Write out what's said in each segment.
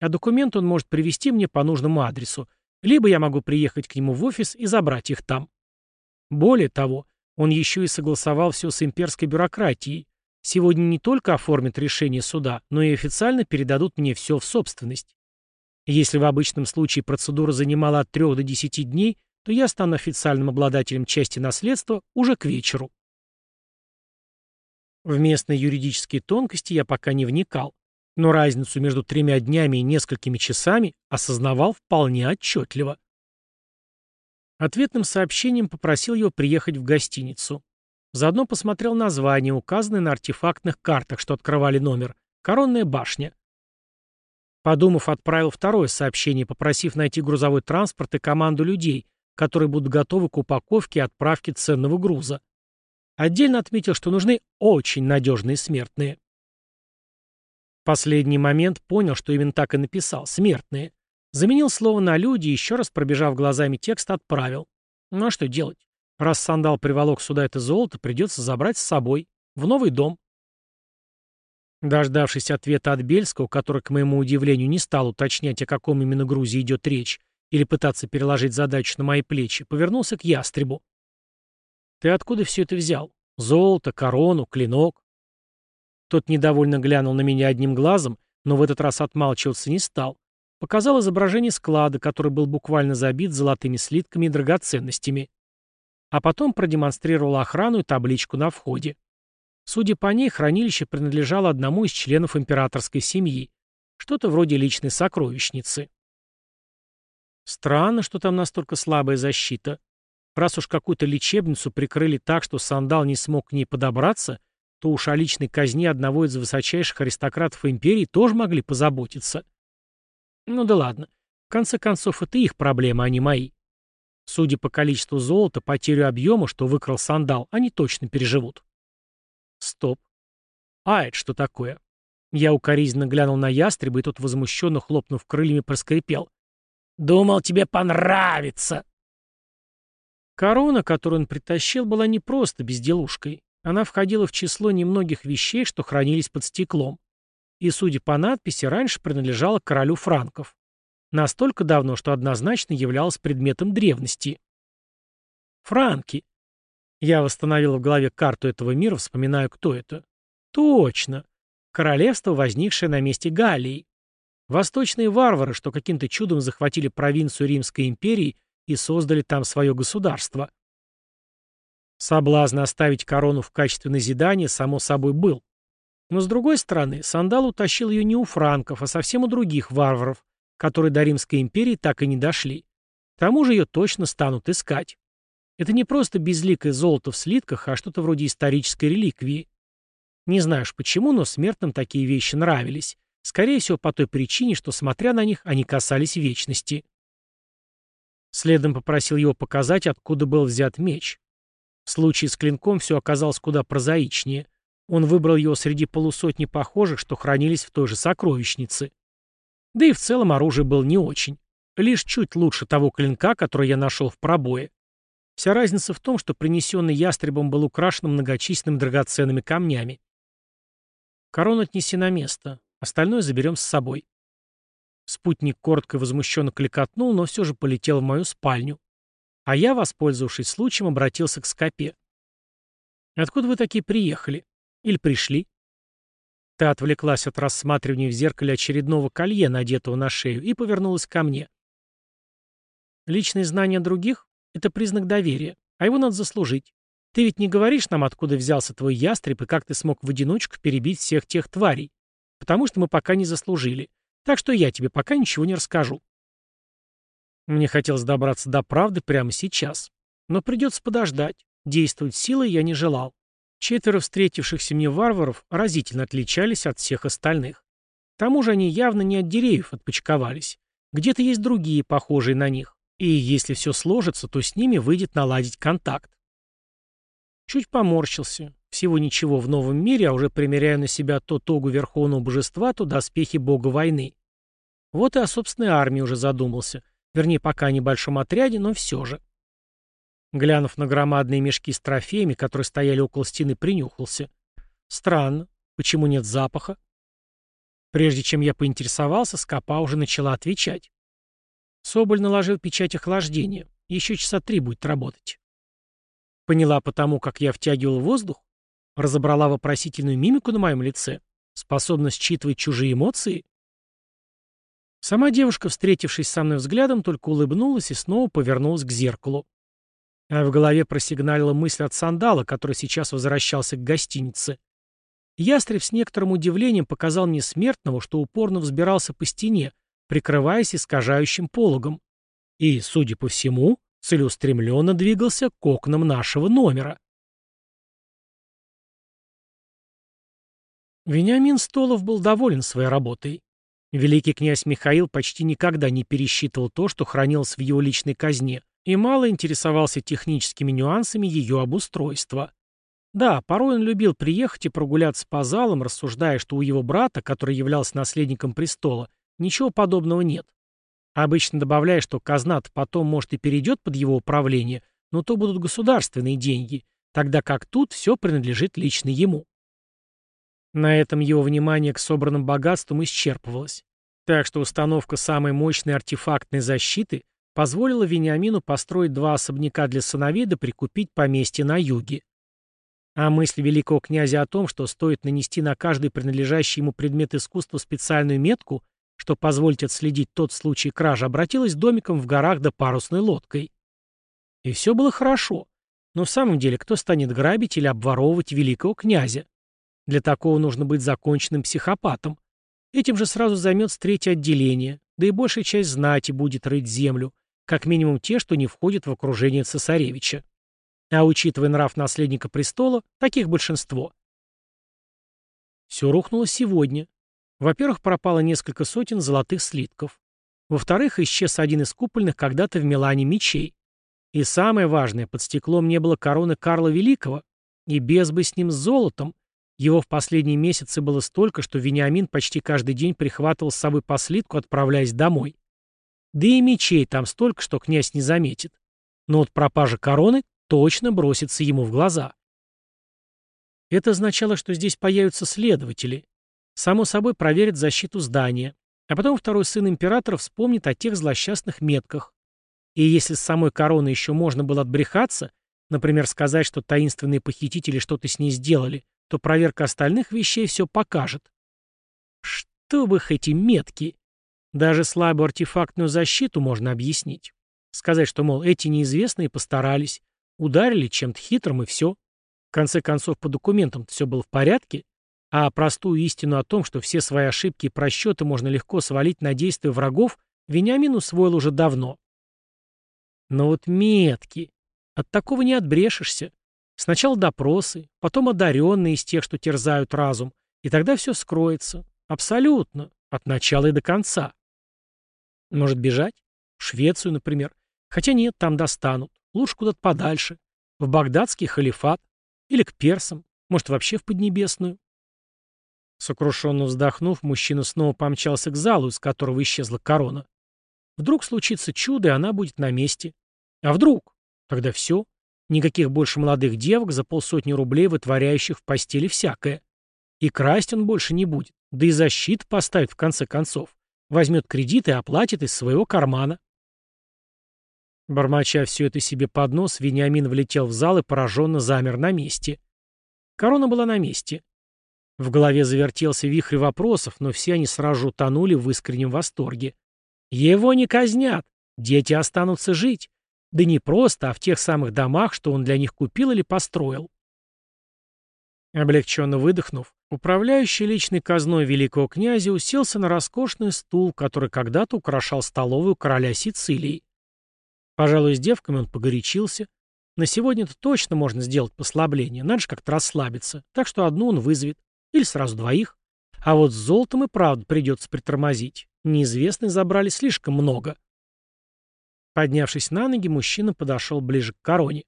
а документ он может привезти мне по нужному адресу, либо я могу приехать к нему в офис и забрать их там. Более того, он еще и согласовал все с имперской бюрократией. Сегодня не только оформят решение суда, но и официально передадут мне все в собственность. Если в обычном случае процедура занимала от 3 до 10 дней, то я стану официальным обладателем части наследства уже к вечеру. В местные юридические тонкости я пока не вникал, но разницу между тремя днями и несколькими часами осознавал вполне отчетливо. Ответным сообщением попросил его приехать в гостиницу. Заодно посмотрел название, указанное на артефактных картах, что открывали номер. «Коронная башня». Подумав, отправил второе сообщение, попросив найти грузовой транспорт и команду людей, которые будут готовы к упаковке и отправке ценного груза. Отдельно отметил, что нужны очень надежные смертные. Последний момент понял, что именно так и написал «смертные». Заменил слово на «люди» и еще раз пробежав глазами текст, отправил. Ну а что делать? Раз Сандал приволок сюда это золото, придется забрать с собой. В новый дом. Дождавшись ответа от Бельского, который, к моему удивлению, не стал уточнять, о каком именно грузе идет речь, или пытаться переложить задачу на мои плечи, повернулся к ястребу. «Ты откуда все это взял? Золото, корону, клинок?» Тот недовольно глянул на меня одним глазом, но в этот раз отмалчиваться не стал. Показал изображение склада, который был буквально забит золотыми слитками и драгоценностями. А потом продемонстрировал охрану и табличку на входе. Судя по ней, хранилище принадлежало одному из членов императорской семьи. Что-то вроде личной сокровищницы. Странно, что там настолько слабая защита. Раз уж какую-то лечебницу прикрыли так, что сандал не смог к ней подобраться, то уж о личной казни одного из высочайших аристократов империи тоже могли позаботиться. Ну да ладно. В конце концов, это их проблема, а не мои. Судя по количеству золота, потерю объема, что выкрал сандал, они точно переживут. Стоп. А это что такое? Я укоризненно глянул на ястреба, и тот, возмущенно хлопнув крыльями, проскрипел. Думал, тебе понравится. Корона, которую он притащил, была не просто безделушкой. Она входила в число немногих вещей, что хранились под стеклом. И, судя по надписи, раньше принадлежала королю франков. Настолько давно, что однозначно являлась предметом древности. Франки. Я восстановил в голове карту этого мира, вспоминаю, кто это. Точно. Королевство, возникшее на месте Галлии. Восточные варвары, что каким-то чудом захватили провинцию Римской империи и создали там свое государство. Соблазн оставить корону в качестве назидания, само собой, был. Но, с другой стороны, Сандал утащил ее не у франков, а совсем у других варваров, которые до Римской империи так и не дошли. К тому же ее точно станут искать. Это не просто безликое золото в слитках, а что-то вроде исторической реликвии. Не знаешь почему, но смертным такие вещи нравились. Скорее всего, по той причине, что, смотря на них, они касались вечности. Следом попросил его показать, откуда был взят меч. В случае с клинком все оказалось куда прозаичнее. Он выбрал его среди полусотни похожих, что хранились в той же сокровищнице. Да и в целом оружие было не очень. Лишь чуть лучше того клинка, который я нашел в пробое. Вся разница в том, что принесенный ястребом был украшен многочисленными драгоценными камнями. Корону отнеси на место. Остальное заберем с собой. Спутник коротко и возмущенно кликотнул, но все же полетел в мою спальню. А я, воспользовавшись случаем, обратился к скопе. «Откуда вы такие приехали? Или пришли?» Та отвлеклась от рассматривания в зеркале очередного колье, надетого на шею, и повернулась ко мне. «Личные знания других — это признак доверия, а его надо заслужить. Ты ведь не говоришь нам, откуда взялся твой ястреб и как ты смог в одиночку перебить всех тех тварей. Потому что мы пока не заслужили. Так что я тебе пока ничего не расскажу. Мне хотелось добраться до правды прямо сейчас. Но придется подождать. Действовать силой я не желал. Четверо встретившихся мне варваров разительно отличались от всех остальных. К тому же они явно не от деревьев отпочковались. Где-то есть другие, похожие на них. И если все сложится, то с ними выйдет наладить контакт. Чуть поморщился. Всего ничего в новом мире, а уже примеряю на себя то тогу верховного божества, то доспехи бога войны. Вот и о собственной армии уже задумался. Вернее, пока о небольшом отряде, но все же. Глянув на громадные мешки с трофеями, которые стояли около стены, принюхался. Странно. Почему нет запаха? Прежде чем я поинтересовался, Скопа уже начала отвечать. Соболь наложил печать охлаждения. Еще часа три будет работать. Поняла потому, как я втягивал воздух? Разобрала вопросительную мимику на моем лице? Способность считывать чужие эмоции? Сама девушка, встретившись со мной взглядом, только улыбнулась и снова повернулась к зеркалу. А в голове просигналила мысль от сандала, который сейчас возвращался к гостинице. Ястреб с некоторым удивлением показал мне смертного, что упорно взбирался по стене, прикрываясь искажающим пологом. И, судя по всему, целеустремленно двигался к окнам нашего номера. Вениамин Столов был доволен своей работой. Великий князь Михаил почти никогда не пересчитывал то, что хранилось в его личной казне, и мало интересовался техническими нюансами ее обустройства. Да, порой он любил приехать и прогуляться по залам, рассуждая, что у его брата, который являлся наследником престола, ничего подобного нет. Обычно добавляя, что казна потом, может, и перейдет под его управление, но то будут государственные деньги, тогда как тут все принадлежит лично ему. На этом его внимание к собранным богатствам исчерпывалось. Так что установка самой мощной артефактной защиты позволила Вениамину построить два особняка для сыновей да прикупить поместье на юге. А мысль великого князя о том, что стоит нанести на каждый принадлежащий ему предмет искусства специальную метку, что позволит отследить тот случай кражи, обратилась домиком в горах да парусной лодкой. И все было хорошо. Но в самом деле, кто станет грабить или обворовывать великого князя? Для такого нужно быть законченным психопатом. Этим же сразу займется третье отделение, да и большая часть знати будет рыть землю, как минимум те, что не входят в окружение цесаревича. А учитывая нрав наследника престола, таких большинство. Все рухнуло сегодня. Во-первых, пропало несколько сотен золотых слитков. Во-вторых, исчез один из купольных когда-то в Милане мечей. И самое важное, под стеклом не было короны Карла Великого, и без бы с ним с золотом, его в последние месяцы было столько, что Вениамин почти каждый день прихватывал с собой послитку, отправляясь домой. Да и мечей там столько, что князь не заметит. Но вот пропажа короны точно бросится ему в глаза. Это означало, что здесь появятся следователи. Само собой проверят защиту здания. А потом второй сын императора вспомнит о тех злосчастных метках. И если с самой короны еще можно было отбрехаться, например, сказать, что таинственные похитители что-то с ней сделали, то проверка остальных вещей все покажет. Что бы их эти метки? Даже слабую артефактную защиту можно объяснить. Сказать, что, мол, эти неизвестные постарались, ударили чем-то хитрым и все. В конце концов, по документам все было в порядке, а простую истину о том, что все свои ошибки и просчеты можно легко свалить на действия врагов, Вениамин усвоил уже давно. Но вот метки. От такого не отбрешешься. Сначала допросы, потом одаренные из тех, что терзают разум, и тогда все скроется. Абсолютно. От начала и до конца. Может бежать? В Швецию, например. Хотя нет, там достанут. Лучше куда-то подальше. В багдадский халифат. Или к персам. Может, вообще в Поднебесную. Сокрушенно вздохнув, мужчина снова помчался к залу, из которого исчезла корона. Вдруг случится чудо, и она будет на месте. А вдруг? Тогда все. Никаких больше молодых девок за полсотни рублей, вытворяющих в постели всякое. И красть он больше не будет. Да и защит поставит в конце концов. Возьмет кредит и оплатит из своего кармана. Бормоча все это себе под нос, Вениамин влетел в зал и пораженно замер на месте. Корона была на месте. В голове завертелся вихрь вопросов, но все они сразу утонули в искреннем восторге. Его не казнят, дети останутся жить. Да не просто, а в тех самых домах, что он для них купил или построил. Облегченно выдохнув, управляющий личной казной великого князя уселся на роскошный стул, который когда-то украшал столовую короля Сицилии. Пожалуй, с девками он погорячился. На сегодня-то точно можно сделать послабление, надо же как-то расслабиться, так что одну он вызовет, или сразу двоих. А вот с золотом и правда придется притормозить. Неизвестных забрали слишком много. Поднявшись на ноги, мужчина подошел ближе к короне.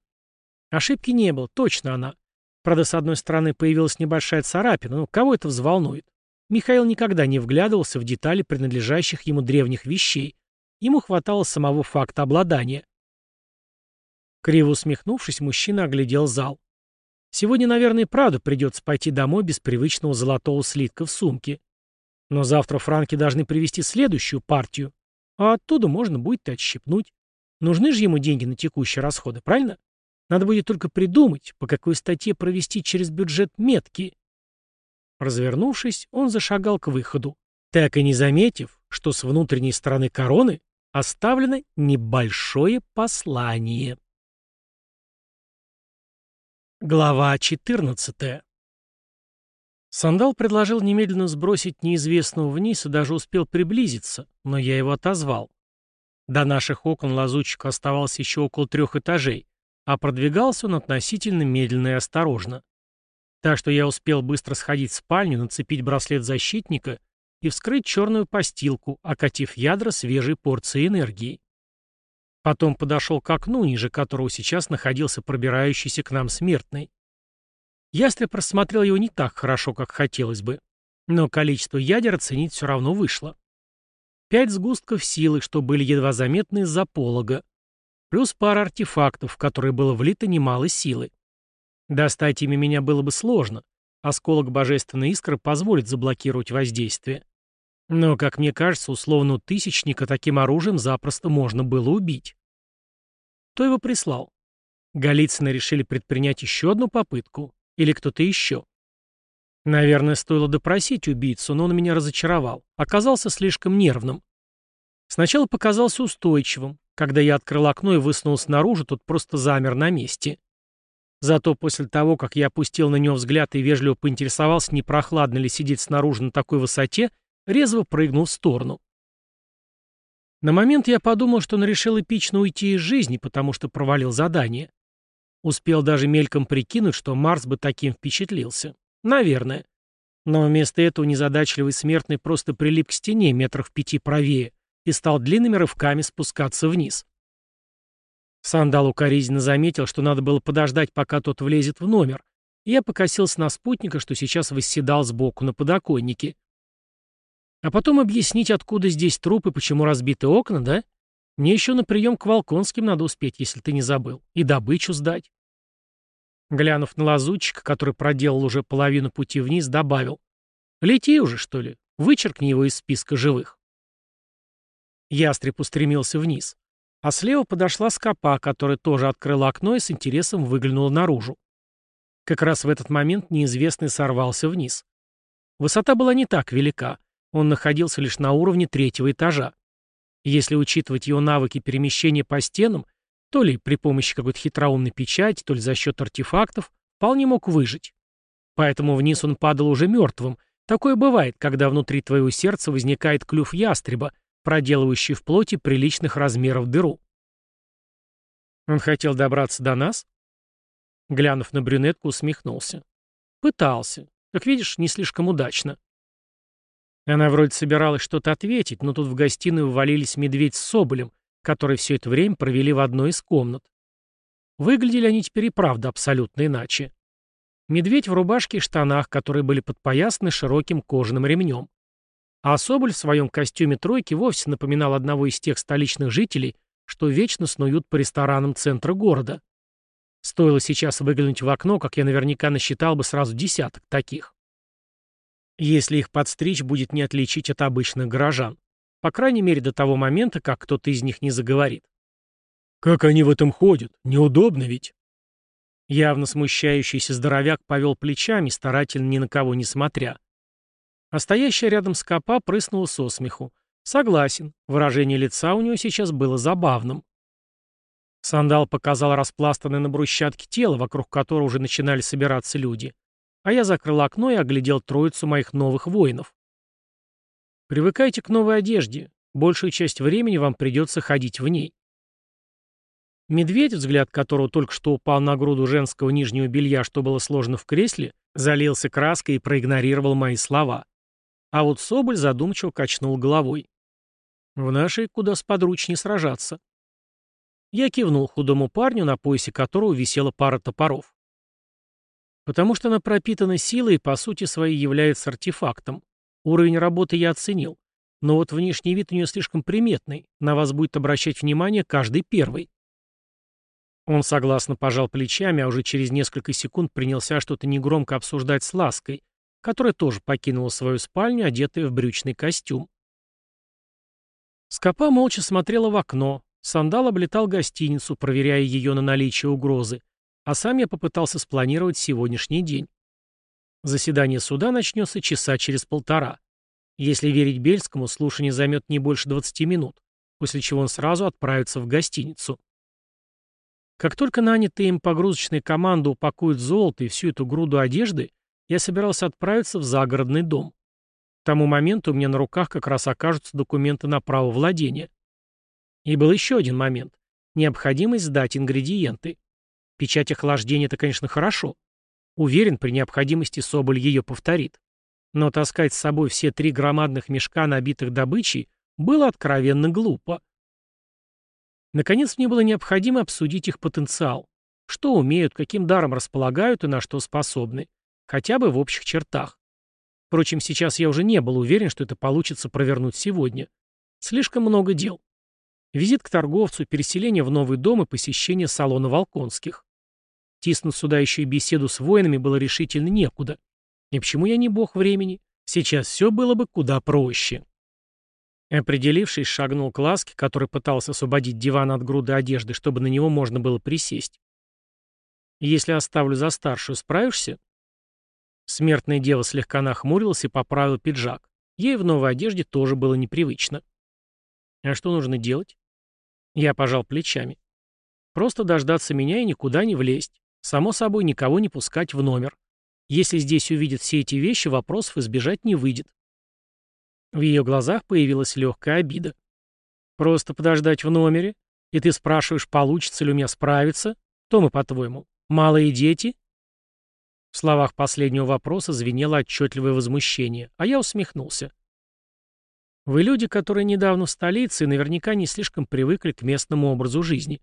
Ошибки не было, точно она. Правда, с одной стороны появилась небольшая царапина, но кого это взволнует? Михаил никогда не вглядывался в детали принадлежащих ему древних вещей. Ему хватало самого факта обладания. Криво усмехнувшись, мужчина оглядел зал. Сегодня, наверное, правда придется пойти домой без привычного золотого слитка в сумке. Но завтра франки должны привезти следующую партию, а оттуда можно будет и отщипнуть. Нужны же ему деньги на текущие расходы, правильно? Надо будет только придумать, по какой статье провести через бюджет метки. Развернувшись, он зашагал к выходу, так и не заметив, что с внутренней стороны короны оставлено небольшое послание. Глава 14 Сандал предложил немедленно сбросить неизвестного вниз и даже успел приблизиться, но я его отозвал. До наших окон лазутчик оставался еще около трех этажей, а продвигался он относительно медленно и осторожно. Так что я успел быстро сходить в спальню, нацепить браслет защитника и вскрыть черную постилку, окатив ядра свежей порцией энергии. Потом подошел к окну, ниже которого сейчас находился пробирающийся к нам смертный. Ястреб просмотрел его не так хорошо, как хотелось бы, но количество ядер оценить все равно вышло. Пять сгустков силы, что были едва заметны из-за полога, плюс пара артефактов, в которые было влито немало силы. Достать ими меня было бы сложно. Осколок божественной искры позволит заблокировать воздействие. Но, как мне кажется, условно тысячника таким оружием запросто можно было убить. Кто его прислал? Голицыны решили предпринять еще одну попытку. Или кто-то еще? Наверное, стоило допросить убийцу, но он меня разочаровал. Оказался слишком нервным. Сначала показался устойчивым. Когда я открыл окно и высунулся наружу, тот просто замер на месте. Зато после того, как я опустил на него взгляд и вежливо поинтересовался, не прохладно ли сидеть снаружи на такой высоте, резво прыгнул в сторону. На момент я подумал, что он решил эпично уйти из жизни, потому что провалил задание. Успел даже мельком прикинуть, что Марс бы таким впечатлился. Наверное. Но вместо этого незадачливый смертный просто прилип к стене метров в пяти правее и стал длинными рывками спускаться вниз. Сандал укоризненно заметил, что надо было подождать, пока тот влезет в номер, и я покосился на спутника, что сейчас восседал сбоку на подоконнике. А потом объяснить, откуда здесь труп и почему разбиты окна, да? Мне еще на прием к Волконским надо успеть, если ты не забыл. И добычу сдать. Глянув на лазутчика, который проделал уже половину пути вниз, добавил. «Лети уже, что ли? Вычеркни его из списка живых». Ястреб устремился вниз. А слева подошла скопа, которая тоже открыла окно и с интересом выглянула наружу. Как раз в этот момент неизвестный сорвался вниз. Высота была не так велика. Он находился лишь на уровне третьего этажа. Если учитывать его навыки перемещения по стенам, то ли при помощи какой-то хитроумной печати, то ли за счет артефактов, вполне мог выжить. Поэтому вниз он падал уже мертвым. Такое бывает, когда внутри твоего сердца возникает клюв ястреба, проделывающий в плоти приличных размеров дыру. Он хотел добраться до нас? Глянув на брюнетку, усмехнулся. Пытался. Как видишь, не слишком удачно. Она вроде собиралась что-то ответить, но тут в гостиную ввалились медведь с соболем, которые все это время провели в одной из комнат. Выглядели они теперь и правда абсолютно иначе. Медведь в рубашке и штанах, которые были подпоясаны широким кожаным ремнем. А Соболь в своем костюме тройки вовсе напоминал одного из тех столичных жителей, что вечно снуют по ресторанам центра города. Стоило сейчас выглянуть в окно, как я наверняка насчитал бы сразу десяток таких. Если их подстричь, будет не отличить от обычных горожан. По крайней мере, до того момента, как кто-то из них не заговорит. «Как они в этом ходят? Неудобно ведь?» Явно смущающийся здоровяк повел плечами, старательно ни на кого не смотря. А стоящая рядом скопа прыснула со смеху. Согласен, выражение лица у него сейчас было забавным. Сандал показал распластанное на брусчатке тело, вокруг которого уже начинали собираться люди а я закрыл окно и оглядел троицу моих новых воинов. Привыкайте к новой одежде. Большую часть времени вам придется ходить в ней. Медведь, взгляд которого только что упал на груду женского нижнего белья, что было сложено в кресле, залился краской и проигнорировал мои слова. А вот Соболь задумчиво качнул головой. В нашей куда сподручнее сражаться. Я кивнул худому парню, на поясе которого висела пара топоров. Потому что она пропитана силой и по сути своей является артефактом. Уровень работы я оценил. Но вот внешний вид у нее слишком приметный. На вас будет обращать внимание каждый первый. Он согласно пожал плечами, а уже через несколько секунд принялся что-то негромко обсуждать с лаской, которая тоже покинула свою спальню, одетая в брючный костюм. Скопа молча смотрела в окно. Сандал облетал гостиницу, проверяя ее на наличие угрозы, а сам я попытался спланировать сегодняшний день. Заседание суда начнется часа через полтора. Если верить Бельскому, слушание займет не больше 20 минут, после чего он сразу отправится в гостиницу. Как только нанятые им погрузочные команды упакуют золото и всю эту груду одежды, я собирался отправиться в загородный дом. К тому моменту у меня на руках как раз окажутся документы на право владения. И был еще один момент. Необходимость сдать ингредиенты. Печать охлаждения – это, конечно, хорошо. Уверен, при необходимости Соболь ее повторит. Но таскать с собой все три громадных мешка, набитых добычей, было откровенно глупо. Наконец, мне было необходимо обсудить их потенциал. Что умеют, каким даром располагают и на что способны. Хотя бы в общих чертах. Впрочем, сейчас я уже не был уверен, что это получится провернуть сегодня. Слишком много дел. Визит к торговцу, переселение в новый дом и посещение салона Волконских. Тиснуть сюда еще и беседу с воинами было решительно некуда. И почему я не бог времени? Сейчас все было бы куда проще. Определившись, шагнул к ласке, который пытался освободить диван от груды одежды, чтобы на него можно было присесть. «Если оставлю за старшую, справишься?» Смертная дева слегка нахмурилась и поправила пиджак. Ей в новой одежде тоже было непривычно. «А что нужно делать?» Я пожал плечами. «Просто дождаться меня и никуда не влезть. Само собой, никого не пускать в номер. Если здесь увидят все эти вещи, вопросов избежать не выйдет. В ее глазах появилась легкая обида. Просто подождать в номере? И ты спрашиваешь, получится ли у меня справиться? То мы, по-твоему, малые дети? В словах последнего вопроса звенело отчетливое возмущение, а я усмехнулся. Вы люди, которые недавно в столице и наверняка не слишком привыкли к местному образу жизни.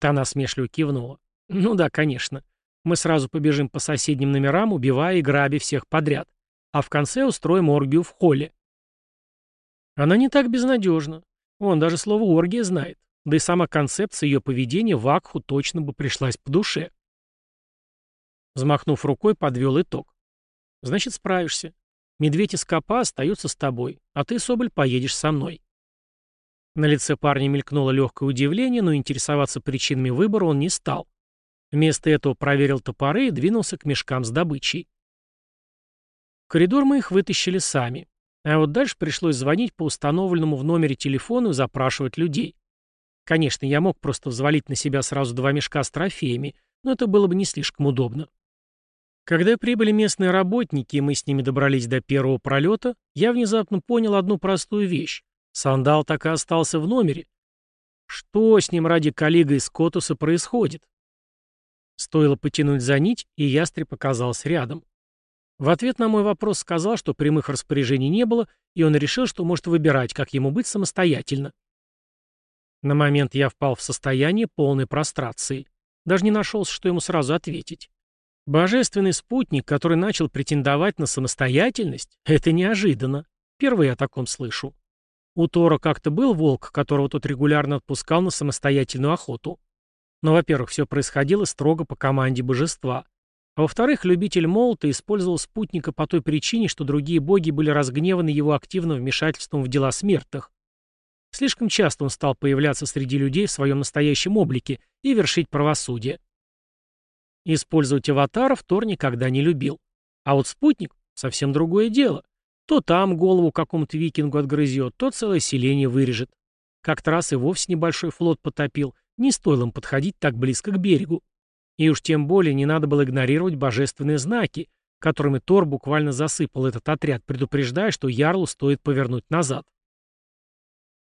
Та насмешливо кивнула. Ну да, конечно. Мы сразу побежим по соседним номерам, убивая и грабя всех подряд. А в конце устроим оргию в холле. Она не так безнадежна. Он даже слово «оргия» знает. Да и сама концепция ее поведения Вакху точно бы пришлась по душе. Взмахнув рукой, подвел итог. Значит, справишься. Медведь из копа остается с тобой, а ты, Соболь, поедешь со мной. На лице парня мелькнуло легкое удивление, но интересоваться причинами выбора он не стал. Вместо этого проверил топоры и двинулся к мешкам с добычей. В коридор мы их вытащили сами. А вот дальше пришлось звонить по установленному в номере телефону и запрашивать людей. Конечно, я мог просто взвалить на себя сразу два мешка с трофеями, но это было бы не слишком удобно. Когда прибыли местные работники, и мы с ними добрались до первого пролета, я внезапно понял одну простую вещь. Сандал так и остался в номере. Что с ним ради коллега из Котуса происходит? Стоило потянуть за нить, и ястреб оказался рядом. В ответ на мой вопрос сказал, что прямых распоряжений не было, и он решил, что может выбирать, как ему быть самостоятельно. На момент я впал в состояние полной прострации. Даже не нашелся, что ему сразу ответить. Божественный спутник, который начал претендовать на самостоятельность, это неожиданно. Впервые о таком слышу. У Тора как-то был волк, которого тот регулярно отпускал на самостоятельную охоту. Но, во-первых, все происходило строго по команде божества. А во-вторых, любитель молота использовал спутника по той причине, что другие боги были разгневаны его активным вмешательством в дела смертных. Слишком часто он стал появляться среди людей в своем настоящем облике и вершить правосудие. Использовать аватаров Тор никогда не любил. А вот спутник — совсем другое дело. То там голову какому-то викингу отгрызет, то целое селение вырежет. Как-то раз и вовсе небольшой флот потопил, не стоило им подходить так близко к берегу. И уж тем более не надо было игнорировать божественные знаки, которыми Тор буквально засыпал этот отряд, предупреждая, что Ярлу стоит повернуть назад.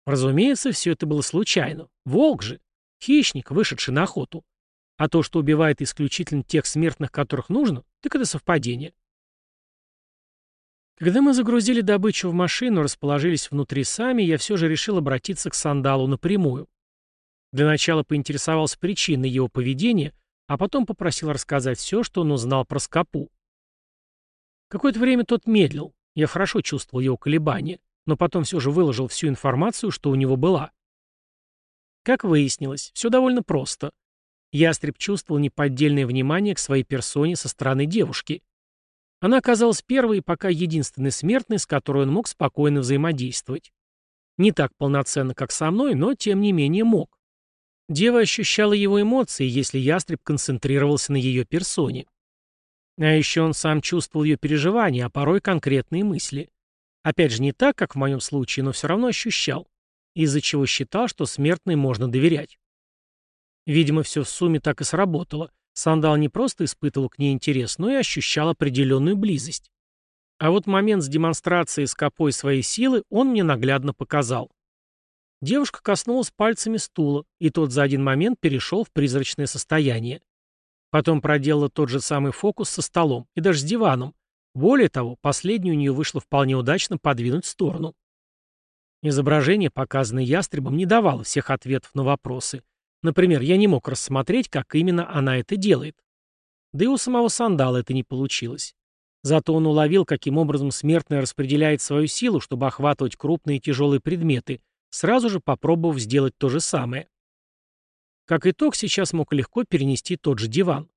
Разумеется, все это было случайно. Волк же. Хищник, вышедший на охоту. А то, что убивает исключительно тех смертных, которых нужно, так это совпадение. Когда мы загрузили добычу в машину, расположились внутри сами, я все же решил обратиться к Сандалу напрямую. Для начала поинтересовался причиной его поведения, а потом попросил рассказать все, что он узнал про Скопу. Какое-то время тот медлил, я хорошо чувствовал его колебания, но потом все же выложил всю информацию, что у него была. Как выяснилось, все довольно просто. Ястреб чувствовал неподдельное внимание к своей персоне со стороны девушки. Она оказалась первой и пока единственной смертной, с которой он мог спокойно взаимодействовать. Не так полноценно, как со мной, но тем не менее мог. Дева ощущала его эмоции, если ястреб концентрировался на ее персоне. А еще он сам чувствовал ее переживания, а порой конкретные мысли. Опять же, не так, как в моем случае, но все равно ощущал, из-за чего считал, что смертной можно доверять. Видимо, все в сумме так и сработало. Сандал не просто испытывал к ней интерес, но и ощущал определенную близость. А вот момент с демонстрацией скопой своей силы он мне наглядно показал. Девушка коснулась пальцами стула, и тот за один момент перешел в призрачное состояние. Потом проделала тот же самый фокус со столом и даже с диваном. Более того, последний у нее вышло вполне удачно подвинуть в сторону. Изображение, показанное ястребом, не давало всех ответов на вопросы, Например, я не мог рассмотреть, как именно она это делает. Да и у самого Сандала это не получилось. Зато он уловил, каким образом смертная распределяет свою силу, чтобы охватывать крупные и тяжелые предметы, сразу же попробовав сделать то же самое. Как итог, сейчас мог легко перенести тот же диван.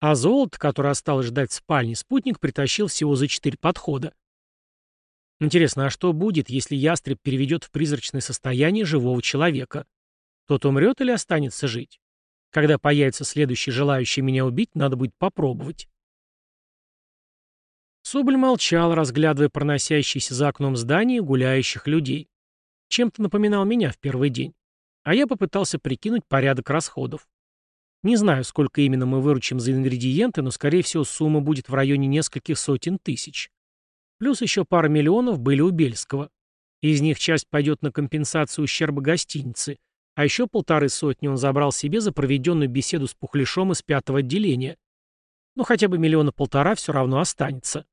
А золото, которое осталось ждать в спальне, спутник притащил всего за четыре подхода. Интересно, а что будет, если ястреб переведет в призрачное состояние живого человека? Тот умрет или останется жить? Когда появится следующий желающий меня убить, надо будет попробовать. Соболь молчал, разглядывая проносящиеся за окном здания гуляющих людей. Чем-то напоминал меня в первый день. А я попытался прикинуть порядок расходов. Не знаю, сколько именно мы выручим за ингредиенты, но, скорее всего, сумма будет в районе нескольких сотен тысяч. Плюс еще пара миллионов были у Бельского. Из них часть пойдет на компенсацию ущерба гостиницы, а еще полторы сотни он забрал себе за проведенную беседу с Пухляшом из пятого отделения. Но хотя бы миллиона полтора все равно останется.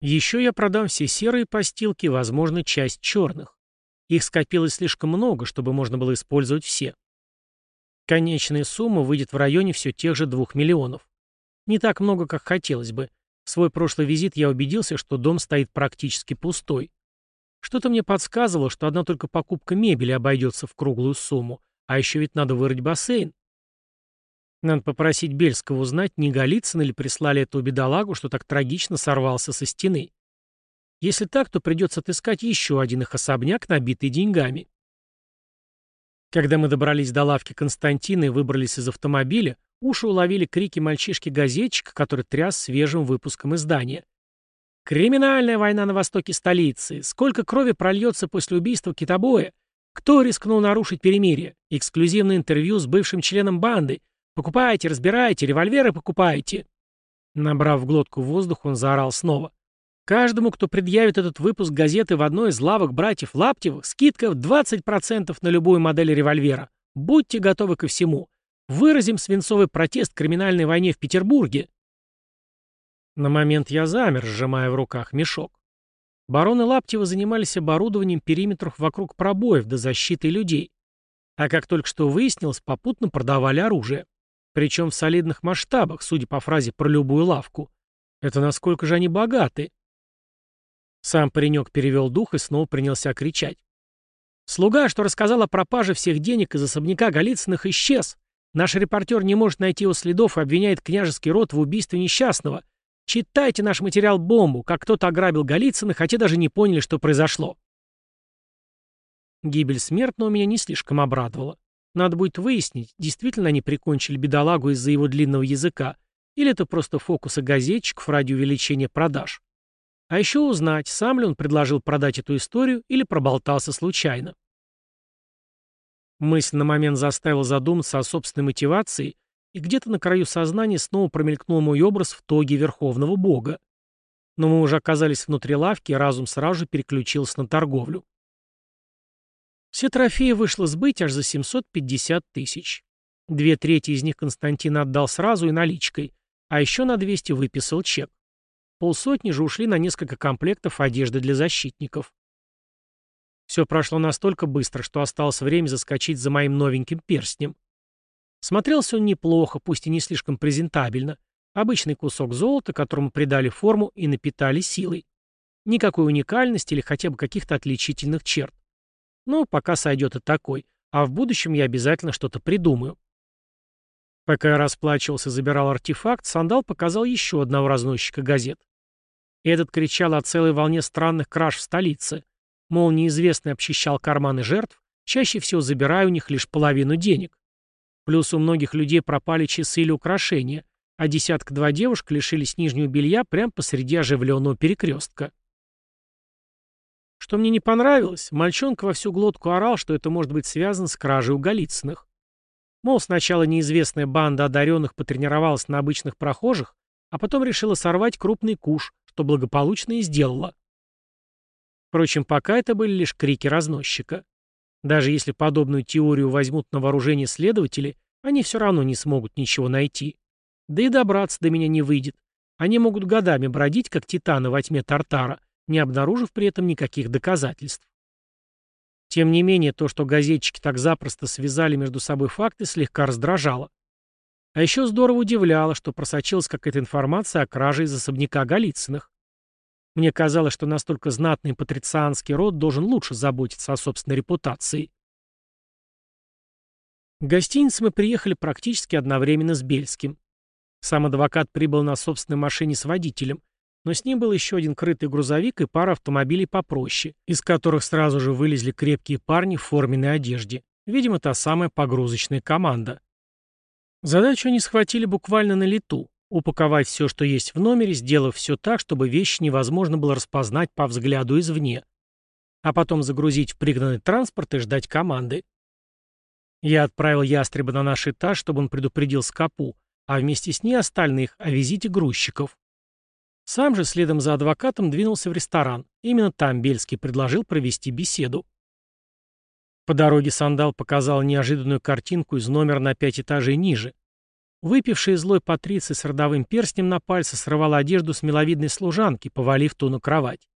Еще я продам все серые постилки возможно, часть черных. Их скопилось слишком много, чтобы можно было использовать все. Конечная сумма выйдет в районе все тех же двух миллионов. Не так много, как хотелось бы. В свой прошлый визит я убедился, что дом стоит практически пустой. Что-то мне подсказывало, что одна только покупка мебели обойдется в круглую сумму, а еще ведь надо вырыть бассейн. Надо попросить Бельского узнать, не Голицын или прислали эту бедолагу, что так трагично сорвался со стены. Если так, то придется отыскать еще один их особняк, набитый деньгами. Когда мы добрались до лавки Константина и выбрались из автомобиля, уши уловили крики мальчишки-газетчика, который тряс свежим выпуском издания. Криминальная война на востоке столицы. Сколько крови прольется после убийства китобоя? Кто рискнул нарушить перемирие? Эксклюзивное интервью с бывшим членом банды. Покупайте, разбирайте, револьверы покупайте. Набрав в глотку воздух, он заорал снова. Каждому, кто предъявит этот выпуск газеты в одной из лавок братьев Лаптевых, скидка в 20% на любую модель револьвера. Будьте готовы ко всему. Выразим свинцовый протест криминальной войне в Петербурге. На момент я замер, сжимая в руках мешок. Бароны Лаптева занимались оборудованием периметров вокруг пробоев до защиты людей. А как только что выяснилось, попутно продавали оружие. Причем в солидных масштабах, судя по фразе про любую лавку. Это насколько же они богаты? Сам паренек перевел дух и снова принялся кричать. «Слуга, что рассказал о пропаже всех денег из особняка Голицыных, исчез. Наш репортер не может найти его следов и обвиняет княжеский род в убийстве несчастного. Читайте наш материал «Бомбу», как кто-то ограбил Голицына, хотя даже не поняли, что произошло. Гибель смертного меня не слишком обрадовала. Надо будет выяснить, действительно они прикончили бедолагу из-за его длинного языка, или это просто фокусы газетчиков ради увеличения продаж. А еще узнать, сам ли он предложил продать эту историю или проболтался случайно. Мысль на момент заставила задуматься о собственной мотивации и где-то на краю сознания снова промелькнул мой образ в тоге Верховного Бога. Но мы уже оказались внутри лавки, и разум сразу же переключился на торговлю. Все трофеи вышло сбыть аж за 750 тысяч. Две трети из них Константин отдал сразу и наличкой, а еще на 200 выписал чек. Полсотни же ушли на несколько комплектов одежды для защитников. Все прошло настолько быстро, что осталось время заскочить за моим новеньким перстнем. Смотрелся он неплохо, пусть и не слишком презентабельно. Обычный кусок золота, которому придали форму и напитали силой. Никакой уникальности или хотя бы каких-то отличительных черт. Но пока сойдет и такой, а в будущем я обязательно что-то придумаю. Пока я расплачивался и забирал артефакт, Сандал показал еще одного разносчика газет. Этот кричал о целой волне странных краж в столице. Мол, неизвестный обчищал карманы жертв, чаще всего забирая у них лишь половину денег. Плюс у многих людей пропали часы или украшения, а десятка-два девушек лишились нижнего белья прямо посреди оживленного перекрестка. Что мне не понравилось, мальчонка во всю глотку орал, что это может быть связано с кражей у Голицыных. Мол, сначала неизвестная банда одаренных потренировалась на обычных прохожих, а потом решила сорвать крупный куш, что благополучно и сделала. Впрочем, пока это были лишь крики разносчика. Даже если подобную теорию возьмут на вооружение следователи, они все равно не смогут ничего найти. Да и добраться до меня не выйдет. Они могут годами бродить, как титаны во тьме Тартара, не обнаружив при этом никаких доказательств. Тем не менее, то, что газетчики так запросто связали между собой факты, слегка раздражало. А еще здорово удивляло, что просочилась какая-то информация о краже из особняка Голицыных. Мне казалось, что настолько знатный патрицианский род должен лучше заботиться о собственной репутации. В гостиницу мы приехали практически одновременно с Бельским. Сам адвокат прибыл на собственной машине с водителем, но с ним был еще один крытый грузовик и пара автомобилей попроще, из которых сразу же вылезли крепкие парни в форменной одежде. Видимо, та самая погрузочная команда. Задачу они схватили буквально на лету. Упаковать все, что есть в номере, сделав все так, чтобы вещи невозможно было распознать по взгляду извне. А потом загрузить в пригнанный транспорт и ждать команды. Я отправил ястреба на наш этаж, чтобы он предупредил Скопу, а вместе с ней остальных о визите грузчиков. Сам же следом за адвокатом двинулся в ресторан. Именно там Бельский предложил провести беседу. По дороге Сандал показал неожиданную картинку из номера на пять этажей ниже. Выпивший злой патриций с родовым перстнем на пальце срывал одежду с миловидной служанки, повалив ту на кровать.